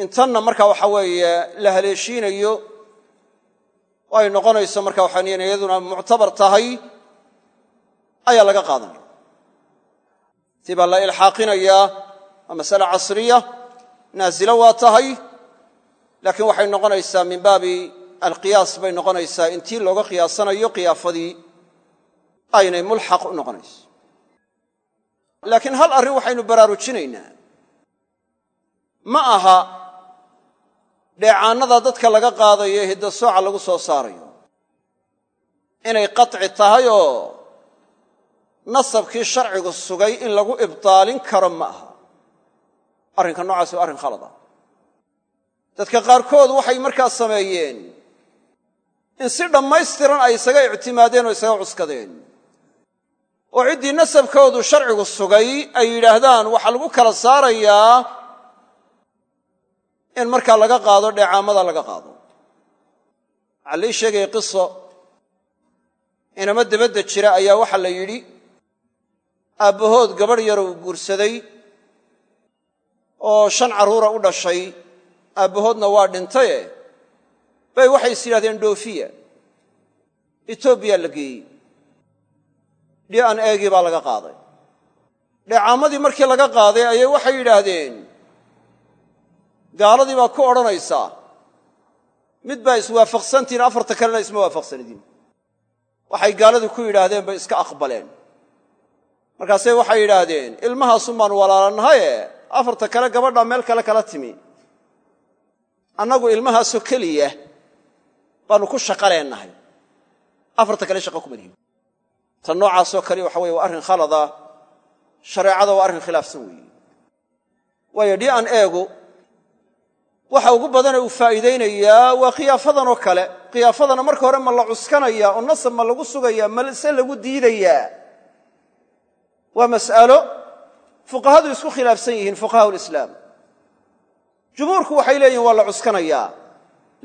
in tanna marka waxa weeye la haleeshiinayo ay noqonayso marka waxaan iyaduna muctabar tahay ayaa laga qaadanaya tii baa la ilxaaqinayaa waa masale casriya naasilo waa tahay laakiin waxay noqonaysaa min baabi alqiyaas bay noqonaysaa in tii looga qiyaasanayo khiyaafadii aynay mulxaq u noqonayso. Laakiin hal arrin waxaynu baraarujinaynaa. Ma aha dheecaannada dadka laga qaadayo ee hiddasooca lagu soo saarayo. Inay qaطci tahay oo nasabkii sharcigu sugay in lagu ibdaalin karo ma aha. Arrinka noocaasi waa arrin khalad ah. Dadka qaarkood waxay markaa sameeyeen in si dhammaystiran ay isaga ictimaadeen oo isaga cuskadeen. Oo ciddii nasabkoodu sharcigu sugay ay yidhaahdaan waxaa lagu kala saarayaa in markaa laga qaado dheecaamada laga qaado. Waxaa lii sheegaya qiso inama dabadda jira ayaa waxaa la yidhi aabbahood gabadh yar uu guursaday oo shan carruura u dhashay aabbahoodna waa dhintaye? Bay waxay is yidhahdeen dhoofiya etoobiya la geeyey. Dhi an eegii baa laga qaaday. Dheecaamadii markii laga qaaday ayay waxay yidhaahdeen gaaladii baa ku odhanaysaa mid baa iswaafaqsantihin afarta kalena isma waafaqsanidin. Waxay gaaladii ku yidhaahdeen bay iska aqbaleen. Markaasay waxay yidhaahdeen ilmahaasun baan walaalannahaye afarta kale gabadhaa meel kale kala timi. Annagu ilmahaasoo keliya baannu ku shaqa leennahay. Afarta kale shaqa kuma lihin. Tan noocaasoo kale waxa weye waa arrin khalada. Shareecada waa arrin khilaafsan weeye. Waayo dhi an eegu waxa ugu badane uu faa'iidaynayaa waa khiyaafadan oo kale. Khiyaafadana marka hore ma la cuskanaya oo nasab ma lagu sugaya mase lagu diidayaa waa mas'alo fuqahadu isku khilaafsan yihiin fuqahaa lislaam jumhuurku waxay leeyihiin waa la cuskanayaa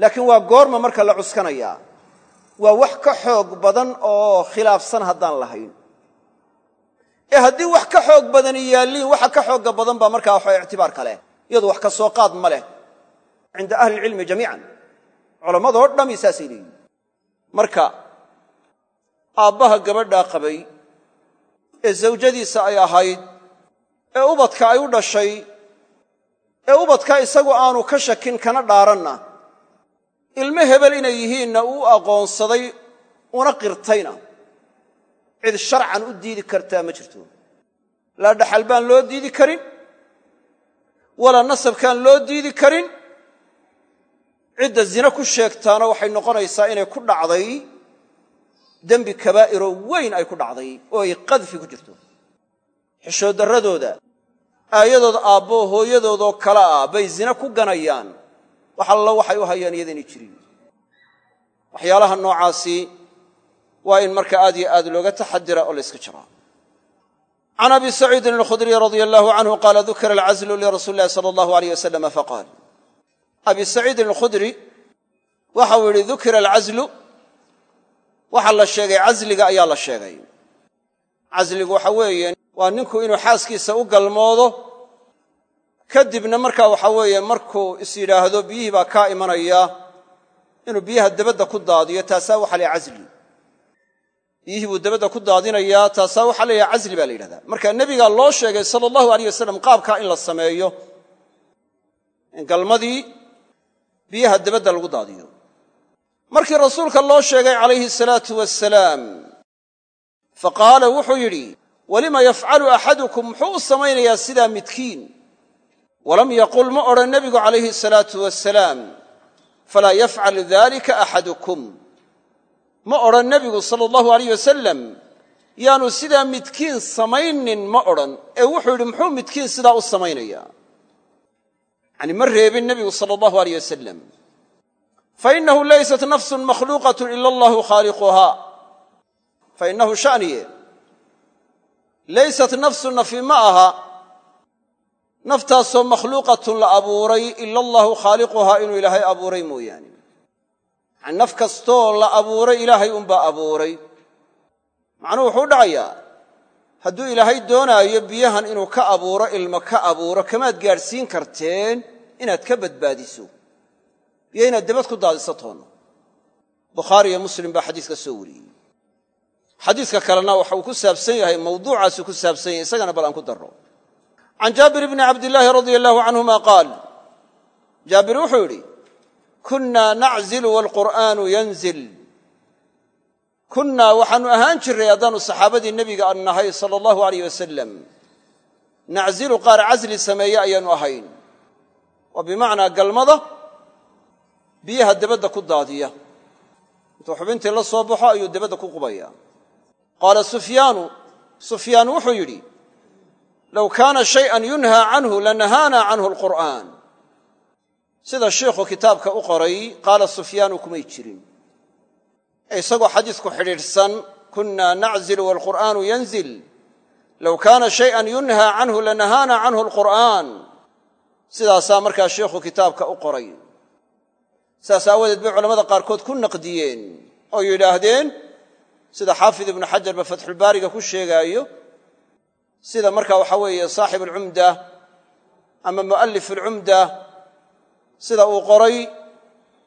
laakiin waa goorma marka la cuskanayaa waa wax ka xoog badan oo khilaafsan haddaan lahayn. Ee haddii wax ka xoog badani yaalliin waxa ka xoogga badan baa markaa waxa ictibaar ka leh. Iyadu wax ka soo qaad ma leh cinda ahli ilcilmi jamiican culammadoo dhammi saasay leeyihiin marka aabbaha gabadhaa qabay ee zawjadiisa ay ahayd ee ubadka ay u dhashay ee ubadka isagu aanu ka shakin kana dhaaranna ilmo hebel inay yihiinna uu aqoonsaday una qirtayna cid sharcan u diidi kartaa ma jirto laa dhaxal baan loo diidi karin walaa nasabkaan loo diidi karin cidda zine ku sheegtaana waxay noqonaysaa inay ku dhacday dembi kabaa'iroo weyn ay ku dhacday oo ay qadfi ku jirto. Xishooddarradooda aayadooda aabboo hooyadoodoo kale ah bay zine ku ganayaan. Wax allo waxay u hayaan iyadaynay jirin waxyaalaha noocaasi waa in marka aad yo aad looga taxadira oo layska jiraa can abi saciidin alkhudriy radia allahu canhu qaala dukira alcazlu lirasuuli illahi sala allahu aleyh wasalama faqaal abi saciidin alkhudri waxau yidhi dukira alcazlu waxaa la sheegay casliga ayaa la sheegay. Casligu waxa weeye waa ninku inuu xaaskiisa u galmoodo kadibna markaa waxa weeye markuu is yidhaahdo biyihii baa kaa imanaya inuu biyaha dabadda ku daadiyo taasaa waxa la casli biyihii buu dabadda ku daadinayaa taasaa waxaa la yidhaha casli baa la yidhahdaa. Marka nebigaa loo sheegay sala allahu aleyh wasalam qaabkaa in la sameeyo biyaha dabadda lagu daadiyo. Markii rasuulka loo sheegay calayhi salaatu wasalaam fa qaala wuxuu yidhi walima yafcalu axadukum? Muxuu u samaynayaa sidaa midkiin. Walam yaqul ma odhan nebigu calayhi salaatu wasalaam falaa yafcal dalika axadukum. Ma odhan nebigu sala allahu alayh wasalam yaanu sidaa midkiin samaynin ma odhan. Ee wuxuu yidhi muxuu midkiin sidaa u samaynayaa yacni ma reebin nebigu sala allahu aleyh wasalam fainahu laysat nafsun makhluuqatun ila allahu khaaliquhaa fainahu shaniye laysat nafsu nafi ma aha. Naftaasoo makhluuqatun la abuuray ila allahu khaaliquhaa inuu ilaahay abuuray mooyaane. Yani naf kastoo la abuuray ilaahay unbaa abuuray. Macnuhu wuxuu u hadduu ilaahay doonaayo biyahan inuu ka abuuro ilmo ka abuuro kamaad gaadhsiin karteen inaad ka badbaadiso. Iyo inaad dabad ku daadiso toonna bukhaari iyo muslim baa xadiiska soo wariyey. Xadiiska kalena waxa uu ku saabsan yahay mawduucaasuu ku saabsan yahay isagana bal aan ku darro. Can jaabir bni cabdillaahi radia allahu canhuma qaal jaabir wuxuu yidhi kunnaa naczilu waalqur'aanu yanzil kunnaa waxaannu ahaan jirray haddaannu saxaabadii nebiga an nahay sala allahu alayh wasalam naczilu qaar casli sameeye ayaanu ahayn. Waa bimacnaa galmada biyaha debadda ku daadiya. Intuu xubintii la soo baxo ayuu debadda ku qubaya qaala sufyaanu sufyaan wuxuu yidhi low kaana shay'an yunhaa canhu lanahaana canhu alqur'aan. Sida shiikhu kitaabka u qoray qaala sufyaanu kumay jirin isagoo xadiisku xidhiidhsan kunna naczilu waalqur'aanu yanzil. Low kaana shay'an yunhaa canhu lanahaana canhu alqur'aan. Sidaasaa markaa shiikhu kitaabka u qoray. Saas aawadeed bay culamada qaarkood ku naqdiyeen oo yidhaahdeen sida xaafid ibnu xajarba fatxulbaariga ku sheegaayo sida marka waxa weeye saaxib alcumda ama mu'allif alcumda sida uu qoray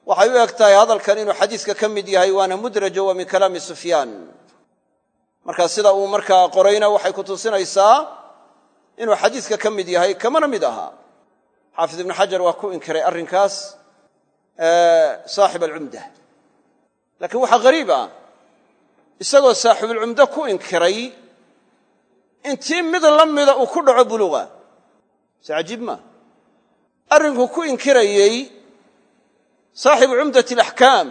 waxay u eg tahay hadalkan inuu xadiiska ka mid yahay waana mudrajo wa min kalaami sufyaan. Marka sida uu markaa qorayna waxay ku tusinaysaa inuu xadiiska ka mid yahay kamana mid ahaa xaafid ibnu xajar waa ku inkiray arrinkaas saaxib alcumda. Laakiin waxaa ghariib ah isagoo saaxibulcumdo ku inkiray intii mid la mida uu ku dhaco buluuga. Se cajiib maa arrinkuu ku inkirayey saaxibu cumdati alaxkaam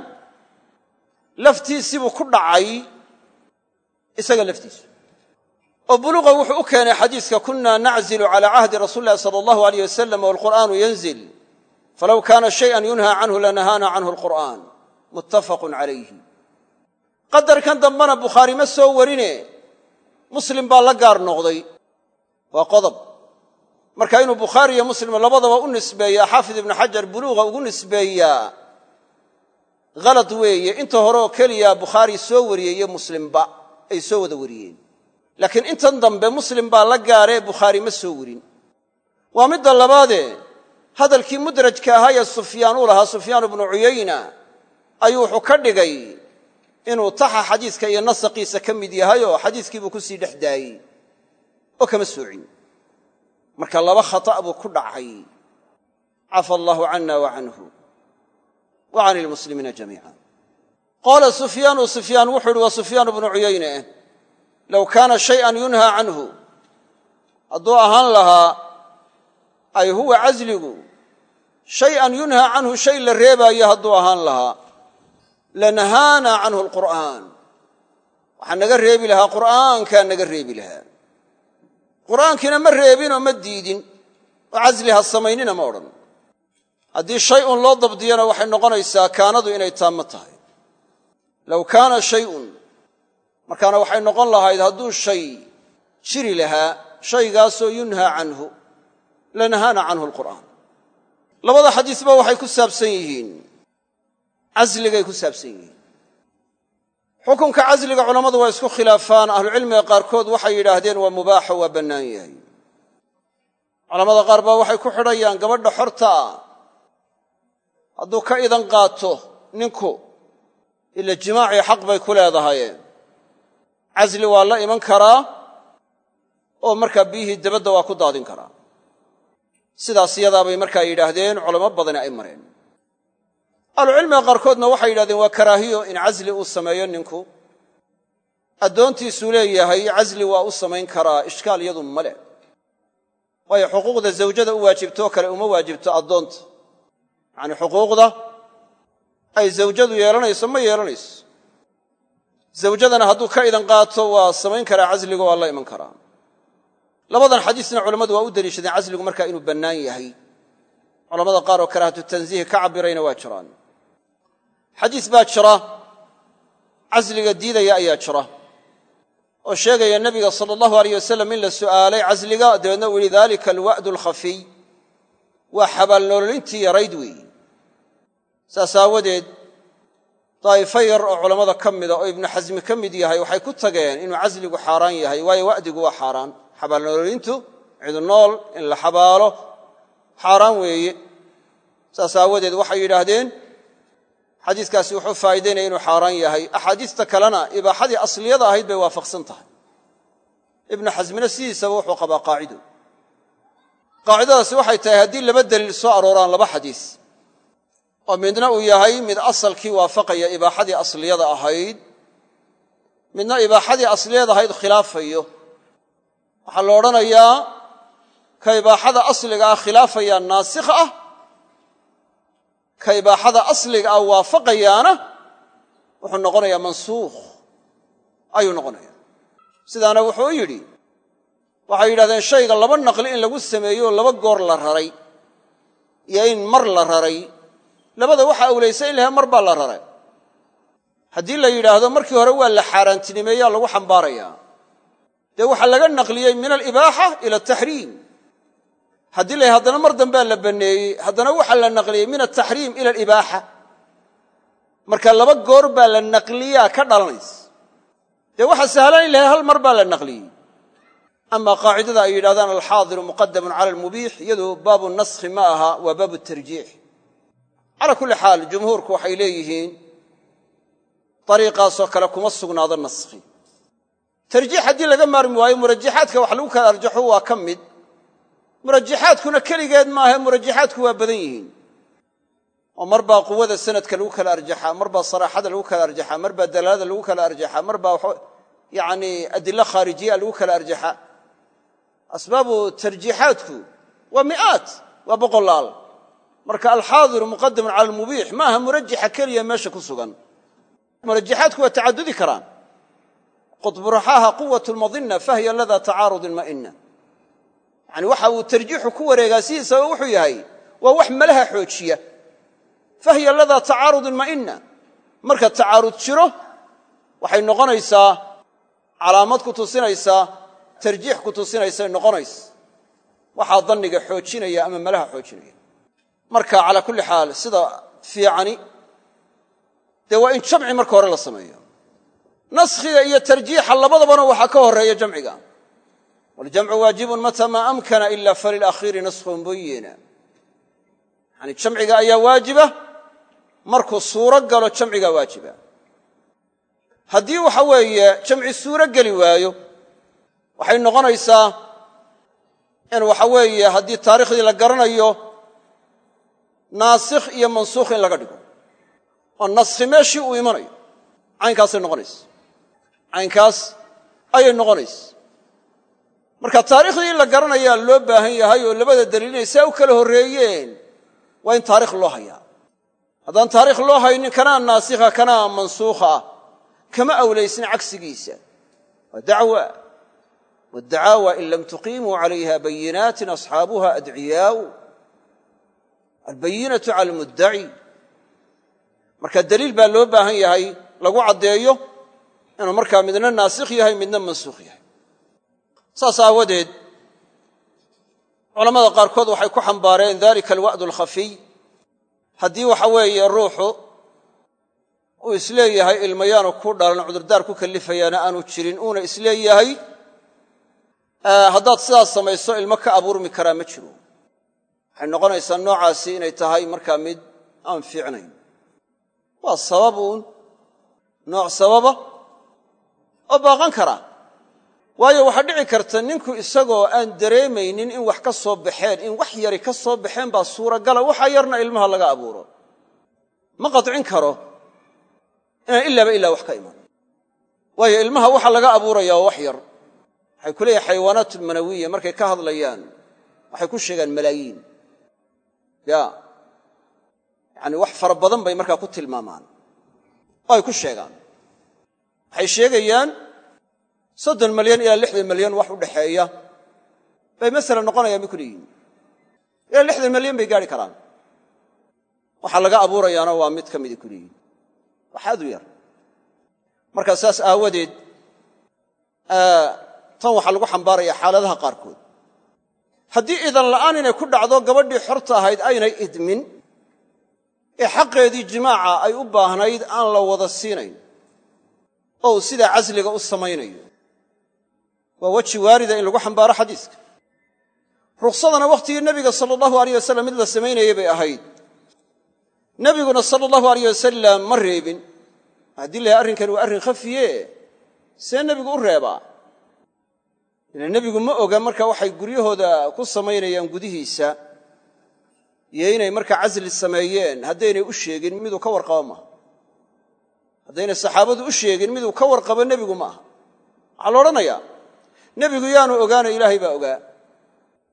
laftiisibuu ku dhacay isaga laftiisu oo buluuqa wuxuu u keenay xadiiska kunna naczilu cala cahdi rasuuli illahi sala allahu aleyh wasalam walqur'aanu yanzil. Falow kaana shayan yunhaa canhu lanahaana canhu alqur'aan. Muttafaqun calayhi. Qadarkan dambena bukhaari ma soo warine. Muslim baa la gaar noqday. Waa qodob marka inuu bukhaari iyo muslim labadaba u nisbeeyaa xaafid ibnu xajar buluuqa ugu nisbeeyaa. Halad weeye inta hore oo keliya bukhaari soo wariyey muslimba ay soo wada wariyeen. Laakiin intan dambe muslim baa la gaaree bukhaari ma soo warin. Waa midda labaadee hadalkii mudrajka ahaa ee sufyaan uu lahaa sufyaan ibnu cuyayna ayuu wuxuu ka dhigay inuu taxa xadiiska iyo nasaqiisa ka mid yahayoo xadiiskiibuu ku sii dhex daayey. Oo kama soocin marka laba khata' buu ku dhacay. Cafa allaahu canna wa canhu wa can ilmuslimiina jamiica qaala sufyaanu sufyaan wuxuu uhi waa sufyaan ibnu cuyayne low kaana shayan yunhaa canhu hadduu ahaan lahaa ay huwa casligu shay-an yunhaa canhu shay la reebaayo hadduu ahaan lahaa lanahaana canhu alqur'aan. Waxaa naga reebi lahaa qur'aankaa naga reebi lahaa qur'aankiina ma reebinoo ma diidin. Oo casli ha samaynina ma odhan. Haddii shay un loo dabdiyana waxay noqonaysaa kaanadu inay taammo tahay. Low kaana shayun markaana waxay noqon lahayd hadduu shay jiri lahaa shaygaasoo yunhaa canhu lanahaana canhu alqur'aan. Labada xadiisba waxay ku saabsan yihiin. Casligay ku saabsan yihiin xukunka casliga culammadu waa isku khilaafaan. Ahlucilmiga qaarkood waxay yidhaahdeen waa mubaaxo waa bannaan yahay. Culamada qaar baa waxay ku xidhayaan gabadha xorta ah hadduu ka idan qaato ninku ila jimaacii xaq bay ku leedahaye casli waa la iman karaa oo markaa biyihii dabadda waa ku daadin karaa. Sidaas yadaabay markaa yidhaahdeen culamo badani ay mareen ahlucilmiga qaarkoodna waxay yidhahdeen waa karaahiyo in casli uu sameeyo ninku. Addoontiisuu leeyahay casli waa u samayn karaa ishkaal iyadu ma leh. Waayo xuquuqda zawjada u waajibtoo kale uma waajibto addoonta. Yacanii xuquuqda ay zawjadu yeelanayso ma yeelanayso. Zawjadana hadduu ka idan qaato waa samayn karaa casliga waa la iman karaa. Labadan xadiisna culammadu waa u deliishadeen casligu markaa inuu bannaan yahay. Culamada qaar oo karaahatu tansiihi ka cabirayna waa jiraan xadiis baa jira. Casliga diidaya ayaa jira. Oo sheegaya nebiga sala allahu aleyh wasalam in la su'aalay casliga dabeedna uu yihi dalika alwa'du alkhafiy waa xabaalnoololintii yarayd weeyi. Saas aawadeed daa'ifo yar oo culammada ka mida oo ibnu xasmi ka mid yahay waxay ku tageen inuu casligu xaaraan yahay waayo wa'digu waa xaaraan. Xabaalnoololintu cidu nool in la xabaalo xaaraan weeye saas aawadeed waxay yidhaahdeen xadiiskaasi wuxuu faa'idaynaya inuu xaaraan yahay. Axaadiista kalena ibaaxadii asliyada ahayd bay waafaqsan tahay. Ibnu xasmina sidiisaba wuxuu qabaa qaacido. Qaacidadaasi waxay tahay haddii laba daliil soo arooraan laba xadiis oo midna uu yahay mid asalkii waafaqaya ibaaxadii asliyada ahayd midna ibaaxadii asliyada ahayd khilaafayo. Waxaa la odhanayaa ka ibaaxada asliga ah khilaafaya naasikh ah ka ibaaxada asliga ah waafaqayaana wuxuu noqonayaa mansuukh. Ayuu noqonaya sidaana wuxuu u yidhi waxay yidhahdeen shayga laba naqli in lagu sameeyo oo laba goor la raray iyo in mar la raray. Labada waxa awlaysa in laha mar baa la raray. Haddii la yidhaahdo markii hore waa la xaaraantinimeeyaa lagu xambaarayaa. Dee waxaa laga naqliyey min alibaaxa ila ataxriim haddii la haddana mar dambea la banneeyey haddana waxaa la naqliyey min altaxriim ila alibaaxa. Marka laba goor baa la naqliyaa ka dhalanaysa. Dee waxaa sahlan in lahay hal mar baa la naqliyey. Ama qaacidada ay yidhahdaan alxaadiru muqadamun cala almubiix iyadu baabu naskhi ma aha waa baabu tarjiix. Calaa kulli xaal jumhuurku waxay leeyihiin dariiqaasoo kale kuma sugnaado naskhi tarjiix haddii laga maarmi waayo murajaxaadka wax lagu kala arjaxo waa ka mid murajaxaadkuna keligeed maahae murajaxaadku waa badan yihiin. oo mar baa quwada sanadka lagu kala arjaxaa mar baa saraaxada lagu kala arjaxaa mar baa dalaalada lagu kala arjaxaa mar baa yani adilo khaarijiya lagu kala arjaxaa asbaabu tarjiixaadku waa mi'aat waa boqolaal marka alxaadiru muqadamun cala almubiix maaha murajixa keliya meesha ku sugan. Murajaxaadku waa tacadudi karaan. Qudburaxaaha quwat lmadina fahiya ladaa tacaarudin ma'ina yani waxa uu tarjiixu ku wareegaa sidiisaba wuxuu yahay waa wax malaha xoojiya. Fahiya ladaa tacaarudin ma'ina marka tacaarud jiro waxay noqonaysaa calaamad ku tusinaysaa tarjiix ku tusinaysay noqonaysa. Waxaa danniga xoojinaya ama malaha xoojinaya. Marka calaa kulli xaal sida fiicani dee waa in jamci marka hore la sameeyo. Naskhiga iyo tarjiixa labadabana waxaa ka horreeya jamciga waljamcu waajibun mata maa amkana ila falilakhiiri naskhun buyina yani jamciga ayaa waajiba markuu suuro galo jamcigaa waajiba haddii waxa weeye jamci suuro geli waayo waxay noqonaysaa in waxa weeye haddii taarikhdii la garanayo naasikh iyo mansuukh in laga dhigo oo naskhi meeshii uu imanayo caynkaasay noqonaysa caynkaas ayay noqonaysa marka taarikhdii in la garanayaa loo baahan yahay oo labada daliil inay saa u kala horreeyeen waa in taarikh loo hayaa. Haddaan taarikh loo haynin kanaa naasikha kanaa mansuukha kama awlaysin cagsigiisa. Waa dacwa waddacaawa in lam tuqiimuu calayha bayinaatin asxaabuha adciyaau albayinatu cala almuddaci marka daliil baa loo baahan yahay lagu caddeeyo inuu markaa midna naasikh yahay midna mansuukh yahay saas aawadeed culammada qaarkood waxay ku xambaareen dalika alwa'du alkhafiy. Haddii waxa weeye ruuxu uu is leeyahay ilmayaanu ku dhalan cudurdaar ku kallifayaana aanu jirin uuna is leeyahay haddaad sidaas samayso ilmo ka abuurmi karaa ma jiro. Waxay noqonaysaa noocaasi inay tahay markaa mid aan fiicnayn. Waa sababuun nooc sababa oo baaqan kara waayo waxaa dhici karta ninku isagoo aan dareemaynin in wax ka soo baxeen in wax yari ka soo baxeen baa suuragala. Waxa yarna ilmaha laga abuuro. Ma qadcin karo. Inaan ilaaba ilaa wax ka iman. Waayo ilmaha waxa laga abuuraya waa wax yar. Waxay ku leeyahay xayawaanaat ulmanawiya markay ka hadlayaan waxay ku sheegaan malaayiin. Ya. Yacani wax fara badan bay markaa ku tilmaamaan. Oo ay ku sheegaan. Waxay sheegayaan soddon malyan ilaa lixdan malyan wax u dhaxeeya bay masalan noqonayaan bay ku leeyihiin ilaa lixdan malyan bay gaari karaan. Waxaa laga abuurayaana waa mid ka miday ku leeyihiin wax aad u yar. Markaa saas aawadeed tan waxaa lagu xambaaraya xaaladaha qaarkood. Haddii idan la'aan inay ku dhacdo gabadhii xorta ahayd aynay idmin ee xaqeedii jimaaca ay u baahnayd aan la wada siinayn oo uu sidaa casliga u samaynayo waa weji waarida in lagu xambaaro xadiiska. Rukhsadana wakhtigii nebiga sala allahu aleyh wasalam mid la samaynayay bay ahayd. Nebiguna sala allahu aleyh wasalam ma reebin. Haddii lahay arrinkani waa arrin khafiye see nebigu u reebaa ila nebigu ma oga marka waxay guryahooda ku samaynayaan gudihiisa iyo inay markaa casli sameeyeen haddaynay u sheegin miduu ka warqabo maaha haddaynay saxaabadu u sheegin miduu ka warqabo nebigu ma aha. Waxaa la odhanayaa nebigu yaanu ogaano ilaahay baa ogaa.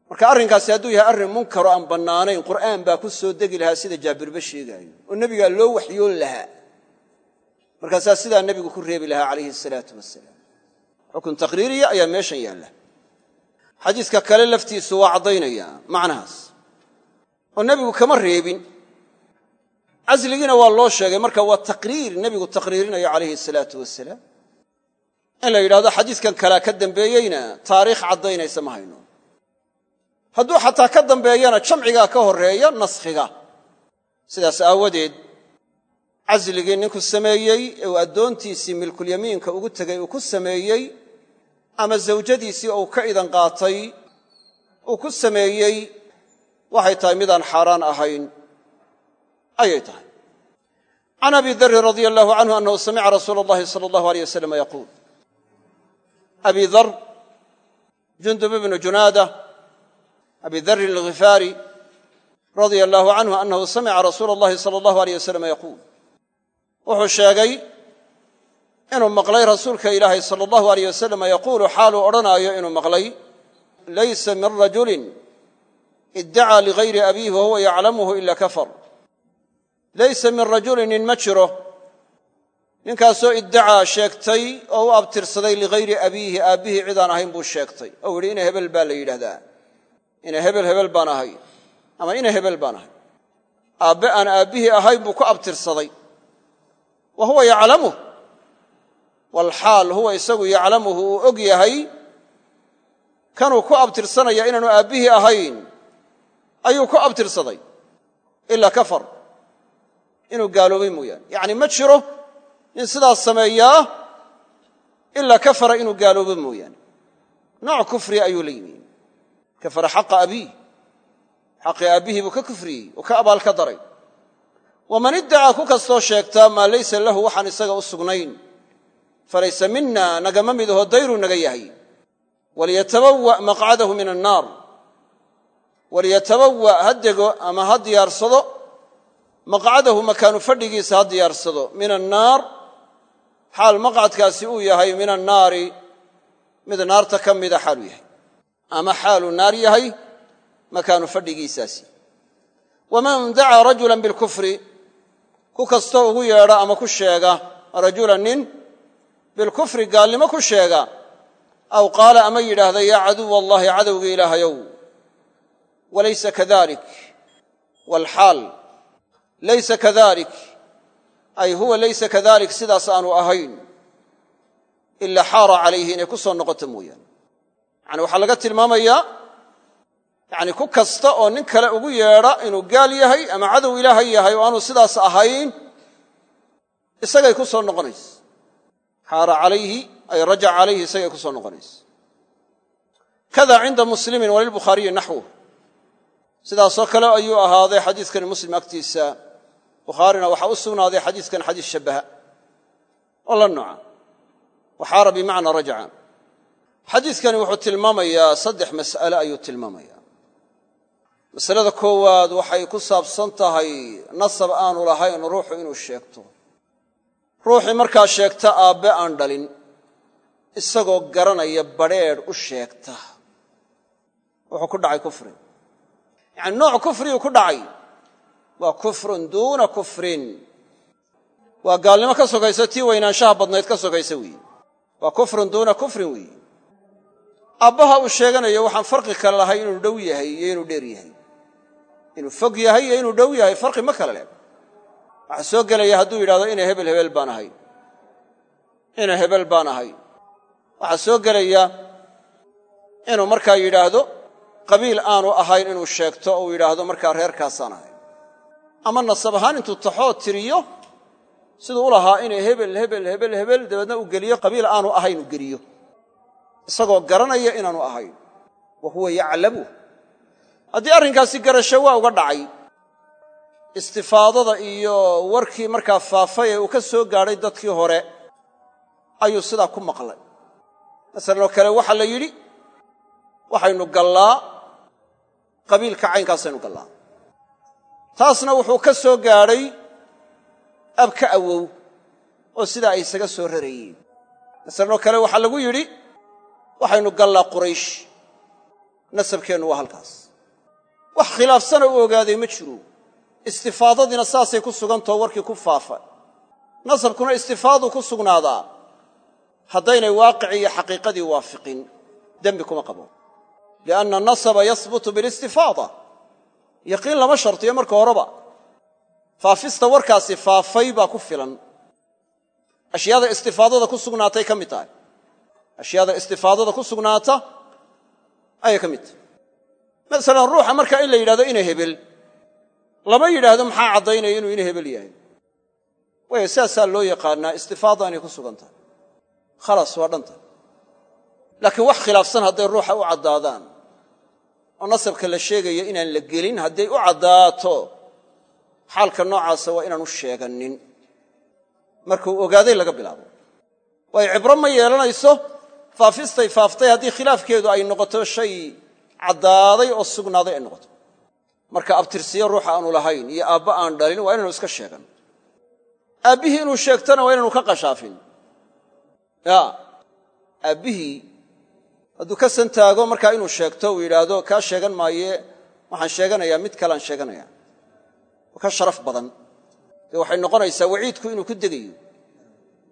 Marka arrinkaasi hadduu yahay arrin munkaro aan bannaanayn qur'aan baa ku soo degi lahaa sida jaabirba sheegaayo. Oo nebigaa loo waxyoon lahaa. Markaasaa sidaa nebigu ku reebi lahaa calayhi asalaatu wasalaam xukun taqriiriya ayaa meeshan yaalla. Xadiiska kale laftiisu waa caddaynaya macnahaas. Oo nebigu kama reebin. Casligiina waa loo sheegay marka waa taqriir nebigu taqriirinayo calayhi asalaatu wasalaam in la yidhahdo xadiiskan kalea ka dambeeyeyna taariikh caddaynaysa ma hayno. Hadduu xataa ka dambeeyana jamcigaa ka horreeya naskhiga. Sidaas aawadeed casligii ninku sameeyey ee uu addoontiisii milkulyamiinka ugu tegay uu ku sameeyey ama zawjadiisii uu ka idan qaatay uu ku sameeyey waxay tahay midaan xaaraan ahayn. Ayay tahay. Can abi darin radia allahu canhu annahu samica rasuula allahi sala allahu aleyh wasalam yaquul abi dar jundub ibnu junaada abi darin alghifaari radia allahu canhu annahu samica rasuula allahi sala allahu aleyh wasalam yaquul wuxuu sheegay inuu maqlay rasuulka ilaahay sala allahu aleyh wasalam yaquulu xaaluu odhanaayo inuu maqlay laysa min rajulin iddacaa ligayri abiihi wahuwa yaclamuhu ila kafar. Laysa min rajulin nin ma jiro ninkaasoo iddacaa sheegtay oo u abtirsaday ligayri abiihi aabbihii cidaan ahayn buu sheegtay. Ou yidhi ina hebel baa la yidhahdaa. Ina hebel hebel baan ahay. Ama ina hebel baan ahay. Aabbe aan aabbihii ahayn buu ku abtirsaday. Wa huwa yaclamuh. Walxaal huwa isagu yaclamuhu uu og yahay kanuu ku abtirsanaya inaanu aabbihii ahayn. Ayuu ku abtirsaday. Ilaa kafar. Inuu gaaloobay mooyaane yacni ma jiro nin sidaas sameeyaa ilaa kafara inuu gaaloobo mooyaane. Nooc kufri ayuu la yimi. Kafara xaqa abiih xaqii aabbihii buu ka kufriyey oo ka abaal ka daray. Waman iddacaa ku kastoo sheegtaa maa laysa lahu waxaan isaga u sugnayn. Falaysa mina nagama mid aho dayruu naga yahay. Waliyatabawa maqcadahu min annaar. Waliyatabawa ha dego ama ha diyaarsado maqcadahu makaanu fadhigiisa ha diyaarsado min annaar xaal maqcadkaasi uu yahay min annaari mid naarta ka mida xaaluu yahay. Ama xaaluu naar yahay makaanu fadhigiisaasi. Waman dacaa rajulan bilkufri ku kastoo ugu yeedha ama ku sheega rajulan nin bilkufri gaalnimo ku sheega aw qaala ama yidhaahda yaa caduwa allahi cadowga ilaahayow walaysa kadalik walxaal laysa kadalik ay huwa laysa kadalik sidaas aanu ahayn ilaa xaara calayhi inay ku soo noqoto mooyaane. Yani waxaa laga tilmaamayaa yani ku kasta oo nin kale ugu yeedha inuu gaal yahay ama cadow ilaahay yahay oo aanu sidaas ahayn isagay ku soo noqonaysa xaara calayhi ay rajac calayhi isagay ku soo noqonaysa kada cinda muslimin walilbukhaariyi naxwuh sidaasoo kale ayuu ahaaday xadiiskani muslim agtiisa bukhaarina waxaa u sugnaaday xadiiskan xadiis shabbaha. Oo la nooca waxaara bimacnaa rajaca xadiiskani wuxuu tilmaamayaa saddex mas'ale ayuu tilmaamayaa. Masalada koowaad waxay ku saabsan tahay nasab aanu lahayn ruuxu inuu sheegto. Ruuxii markaa sheegta aabbe aan dhalin. Isagoo garanaya badrheedh u sheegta. Wuxuu ku dhacay kufri. Yacani nooc kufriyuu ku dhacay waa kufrun duuna kufrin. Waa gaalnimo ka sokaysa tii weynaanshaha badnayd ka sokaysa weeye waa kufrun duuna kufrin weeye aabbaha uu sheeganayo waxaan farqi kale lahay inuu dhow yahay iyo inuu dheer yahay. Inuu fog yahay iyo inuu dhow yahay farqi ma kale leh. Waxaa soo gelaya hadduu yidhahdo ina hebel hebel baan ahay. Ina hebel baan ahay. Waxaa soo gelaya inuu markaa yidhaahdo qabiil aanu ahayn inuu sheegto oo uu yidhaahdo markaa reerkaasaan ahay ama nasab ahaan intuu taxoo tiriyo siduu u lahaa inay hebel hebel hebel hebel dabeedna uu geliyo qabiil aanu ahayn uu geliyo. Isagoo garanaya inaanu ahayn. Wa huwa yaclamu. Haddii arrinkaasi garasho waa uga dhacay istifaadada iyo warkii markaa faafay ee uu ka soo gaadhay dadkii hore ayuu sidaa ku maqlay. Masalan oo kale waxaa la yidhi waxaynu gallaa qabiilka caynkaasaynu gallaa taasna wuxuu ka soo gaadhay abka awow oo sidaa ay isaga soo rarayeen masalan oo kale waxaa lagu yidhi waxaynu gallaa quraysh. Nasabkeennu waa halkaas. Wax khilaafsana u ogaaday ma jiro. Istifaadadiina saasay ku sugantao warkii ku faafa. Nasabkuna istifaaduu ku sugnaadaa. Haddaynay waaqicii iyo xaqiiqadii waafiqin dembi kuma qabo. Lianna anasaba yahbutu bilistifaada yaqiin lama shartiyo marka horeba faafista warkaasi faafay baa ku filan. Ashyaada istifaadada ku sugnaatay ka mid tahay. Ashyaada istifaadada ku sugnaata ayay ka mid tahay. Masalan ruuxa markaa in la yidhahdo ina hebel lama yidhaahdo maxaa caddaynaya inuu ina hebel yahay? Waayo sidaasaa loo yaqaannaa istifaada inay ku sugan tahay. Khalaas waa dhanta laakiin wax khilaafsan hadday ruuxa u caddaadaan oo nasabka la sheegaya inaan la gelin hadday u caddaato. Xaalka noocaasa waa inaanu sheeganin. Markuu ogaaday laga bilaabo. Waayo cibro ma yeelanayso? Faafistay faaftay haddii khilaafkeedu ay noqoto shay caddaaday oo sugnaaday ay noqoto. Marka abtirsiyo ruuxa aanu lahayn iyo aabba aan dhalin waa inaanu iska sheegan. Aabbihii inuu sheegtona waa inaanu ka qashaafin. Aabbihii hadduu ka santaago markaa inuu sheegto uu yidhaahdo kaa sheegan maaye waxaan sheeganayaa mid kalean sheeganaya. Ka sharaf badan. Dee waxay noqonaysaa waciidku inuu ku degayo.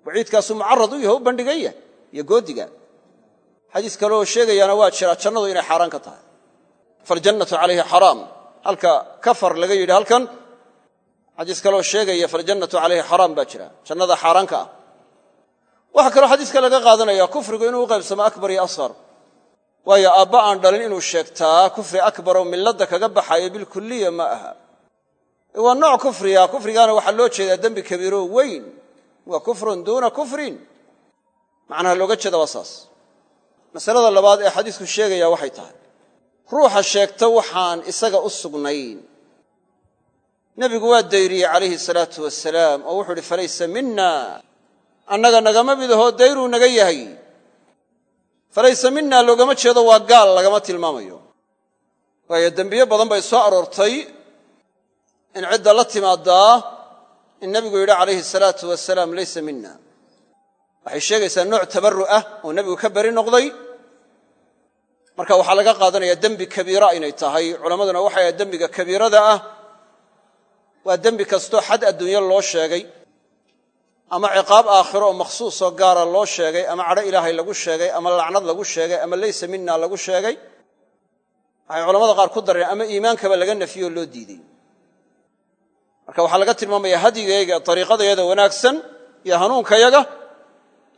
Waciidkaasuu mucarad u yaho u bandhigan yahay iyo goodiga. Xadiis kale sheegayaana waa jira jannadu inay xaaraan ka tahay. Faljannatu calayhi xaraam. Halka kafar laga yidhi halkan. Xadiis kaleoo sheegaya faljannatu calayhi xaraam baa jira. Jannada xaaraanka ah. Waxaa kaloo xadiiska laga qaadanaya kufrigu inuu u qaybsamo akbar iyo asqar waayo aabba aan dhalin inuu sheegtaa kufri akbar oo milladda kaga baxayo bilkuliya ma aha. Waa nooc kufriga kufrigaana waxaa loo jeedaa dembi kabiiroo weyn. Waa kufrun duuna kufrin. Macnaha looga jeeda waa saas. Masalada labaad ee xadiisku sheegaya waxay tahay. Ruuxa sheegta waxaan isaga u sugnayn. Nebigu waa dayriyey calayhi salaatu wasalaam oo wuxuu uhi falaysa mina annaga nagama midahoo dayruu naga yahay falaysa mina loogama jeedo waa gaal lagama tilmaamayo. Waayo dembiyo badan bay soo aroortay in cidda la timaadaa in nebigu yidhi calayhi salaatu wasalaam laysa mina waxay sheegaysaa nooc tabarru ah oo nebigu ka beri noqday. Marka waxaa laga qaadanayaa dembi kabiira inay tahay. Culammaduna waxay dembiga kabiirada ah. Waa dembi kastoo xad adduunyo loo sheegay ama ciqaab aakhiro oo makhsuusoo gaara loo sheegay ama cadho ilaahay lagu sheegay ama lacnad lagu sheegay ama laysa mina lagu sheegay waxay culamada qaar ku dareen ama iimaankaba laga nafiyoo loo diidey. Marka waxaa laga tilmaamaya hadyigayga dariiqadayada wanaagsan iyo hanuunkayaga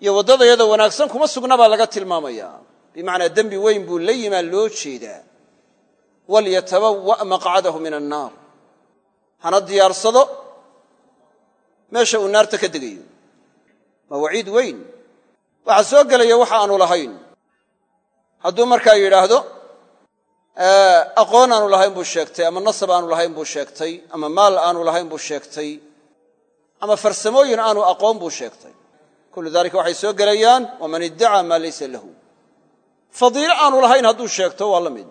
iyo waddadayada wanaagsan kuma sugna baa laga tilmaamaya bimacnaa dembi weyn buu la yimaa loo jeedaa. Walyatabawa' maqcadahu min annaar hana diyaarsado meesha uu naarta ka degayo waa waciid weyn. Waxaa soo gelaya waxa aanu lahayn. Hadduu markaa yidhaahdo aqoon aanu lahayn buu sheegtay ama nasab aanu lahayn buu sheegtay ama maal aanu lahayn buu sheegtay ama farsamooyin aanu aqoon buu sheegtay. Kullu dalika waxay soo gelayaan waman iddacaa maa laysa lahu. Fadiilo aanu lahayn hadduu sheegto waa la mid.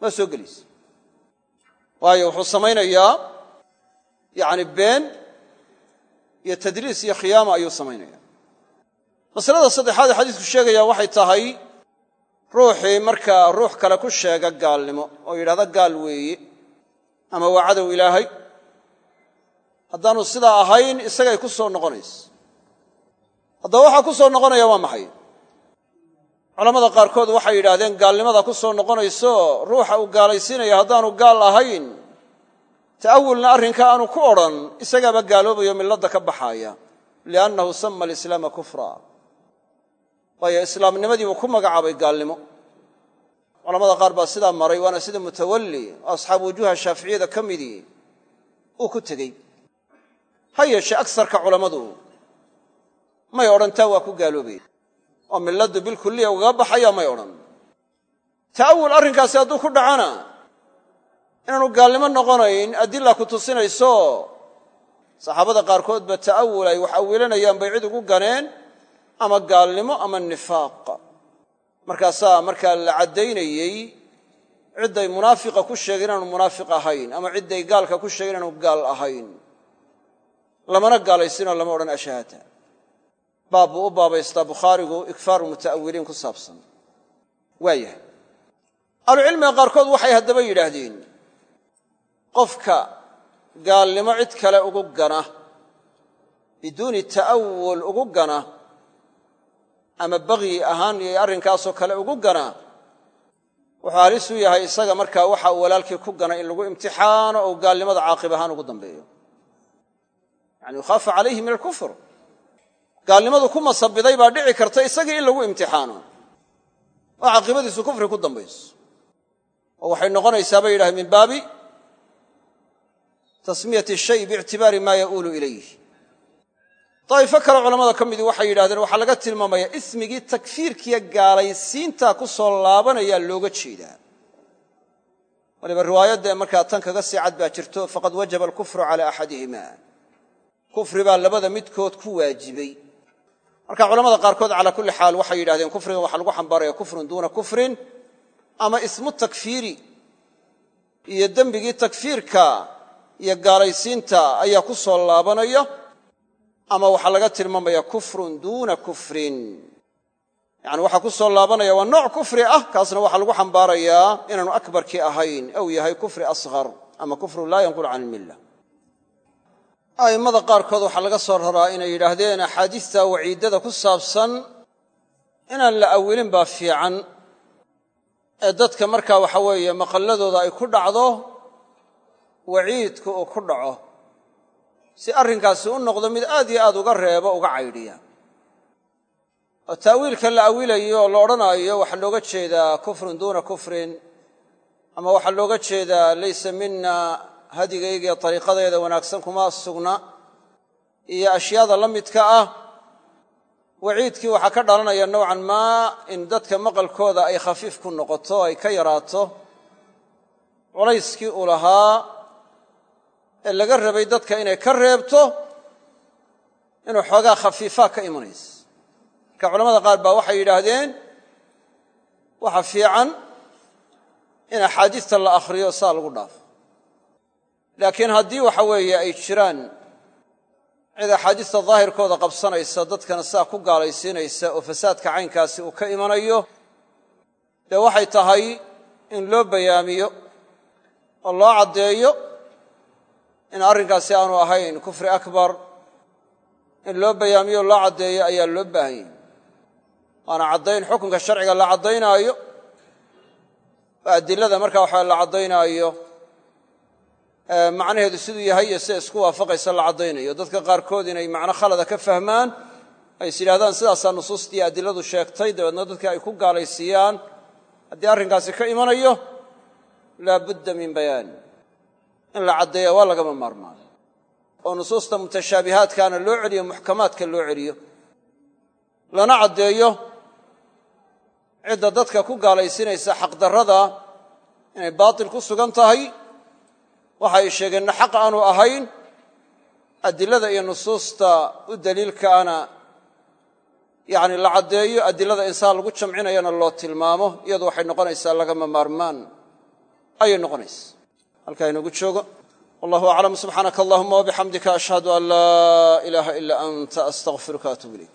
Waa soo gelaysa waayo wuxuu samaynayaa yacni been iyo tadliis iyo khiyaama ayuu samaynaya masalada saddexaad ee xadiisku sheegaya waxay tahay ruuxii markaa ruux kale ku sheega gaalnimo oo yidhahda gaal weeye ama waa cadow ilaahay haddaanu sidaa ahayn isagay ku soo noqonaysa haddaba waxaa ku soo noqonaya waa maxay? Culamada qaarkood waxay yidhaahdeen gaalnimada ku soo noqonayso ruuxa uu gaalaysiinaya haddaanu gaal ahayn ta'awulna arrinka aanu ku odhan isagaaba gaaloobayo milladda ka baxaaya liannahu sama alislaama kufra. Waayo islaamnimadii buu ku magacaabay gaalnimo. Culamada qaar baa sidaa maray waana sida mutawalli oo asxaabu wujuuha shaaficiyada ka midii uu ku tegey. Ha yeeshee agsarka culammadu may odhan taa waa ku gaaloobaya oo milladdu bilkulliya ugaga baxaya may odhan. Ta'awul arrinkaasi hadduu ku dhacana inaanu gaalnimo noqonayn adila ku tusinayso. Saxaabada qaarkoodba ta'awul ay wax awilanayaan bay cid ugu ganeen ama gaalnimo ama nifaaq. Markaasaa markaa la caddaynayey cidday munaafiqa ku sheegeen inaanu munaafiq ahayn ama cidday gaalka ku sheegeen inaanu gaal ahayn. Lamana gaalaysinoo lama odhan ashahata baab buu u baabaystaa bukhaarigu ikfaaru muta'awiliin ku saabsan. Waayahay ahlucilmiga qaarkood waxay haddaba yidhaahdeen qofka gaalnimo cid kale ugu gana biduuni ta'awul ugu gana ama bagyi ahaan iyo arrinkaasoo kale ugu gana wuxuu halis u yahay isaga markaa waxa uu walaalkii ku gana in lagu imtixaano ou gaalnimada caaqib ahaan ugu dambeeyo. Yani yukhaafa calayhi min alkufr. Gaalnimadu ku masabiday baa dhici karta isagii in lagu imtixaano. Oo caaqibadiisu kufri ku dambayso. Oo waxay noqonaysaa bay yidhahdeen min baabi tasmiyati shay biictibaari maa yauulu ilayh. Daa'ifo kale culamada ka midii waxay yidhahdeen waxaa laga tilmaamaya ismigii takfiirkiiyo gaalaysiintaa ku soo laabanayaa looga jeedaa. Waliba riwaayadda markaa tan kaga sii cad baa jirto faqad wajaba alkufru cala axadihima kufri baa labada midkood ku waajibay. Marka culamada qaarkood calaa kulli xaal waxay yidhahdeen kufrigan waxaa lagu xambaaraya kufrun duuna kufrin ama ismu takfiiri. Iyo dembigii takfiirka iyo gaalaysiinta ayaa ku soo laabanaya ama waxaa laga tilmaamaya kufrun duuna kufrin. Yani waxaa ku soo laabanaya waa nooc kufri ah kaasna waxaa lagu xambaarayaa inaanu akbarkii ahayn ou yahay kufri asghar ama kufrun laa yanqul can ilmilla a'immada qaarkood waxaa laga soo raraa inay yidhaahdeen axaadiista waciiddada ku saabsan inaan la awilin baa fiican. Ee dadka markaa waxa weeye maqalladooda ay ku dhacdo waciidku uu ku dhaco si arrinkaasi u noqdo mid aad iyo aad uga reebo uga caydhiya. Oo ta'wiilka la awilayo oo la odhanaayo waxaa looga jeedaa kufrun duuna kufrin ama waxaa looga jeedaa laysa mina hadigaygiiyo dariiqadeeda wanaagsan kuma sugna iyo ashyaada la midka ah. Waciidkii waxaa ka dhalanaya nowcan maa in dadka maqalkooda ay khafiif ku noqoto ay ka yaraato culayskii uu lahaa ee laga rabay dadka inay ka reebto inuu xoogaa khafiifaa ka imanaysa marka culamada qaar baa waxay yidhaahdeen waxa fiican in axaadiista la akhriyo saa lagu dhaafo. Laakiin haddii waxa weeye ay jiraan cid axaadiista daahirkooda qabsanaysa dadkana saa ku gaalaysiinaysa oo fasaadka caynkaasi uu ka imanayo dee waxay tahay in loo bayaamiyo oo loo caddeeyo in arrinkaasi aanu ahayn kufri akbar in loo bayaamiyo loo caddeeyo ayaa loo baahan yahy waana caddayn xukunka sharciga la caddaynaayo oo adilada markaa waxaa la caddaynaayo macnaheedu siduu yahay iyo sida isku waafaqaysa la caddaynayo. Dadka qaarkood inay macno khalada ka fahmaan ay is yidhahdaan sidaasaa nusuustii adiladu sheegtay dabeedna dadka ay ku gaalaysiiyaan. Haddii arrinkaasi ka imanayo laa budda min bayaan in la caddeeya waa lagama maarmaan oo nusuusta mutashaabihaadkaana loo celiyo muxkamaadka loo celiyo lana caddeeyo cidda dadka ku gaalaysiinaysa xaqdarrada inay baatil ku sugan tahay. Waxa ay sheegeenna xaq aanu ahayn adilada iyo nusuusta u daliilkaana yacni la caddeeyo adilada insaan lagu jamcinayana loo tilmaamo iyadu waxay noqonaysaa lagama maarmaan. Ayay noqonaysa halkaa inoogu joogo. Wallahu aclam subxaanaka allahuma wabixamdika ashhadu an laa ilaaha ila anta. Astaqfiruka atub ilayk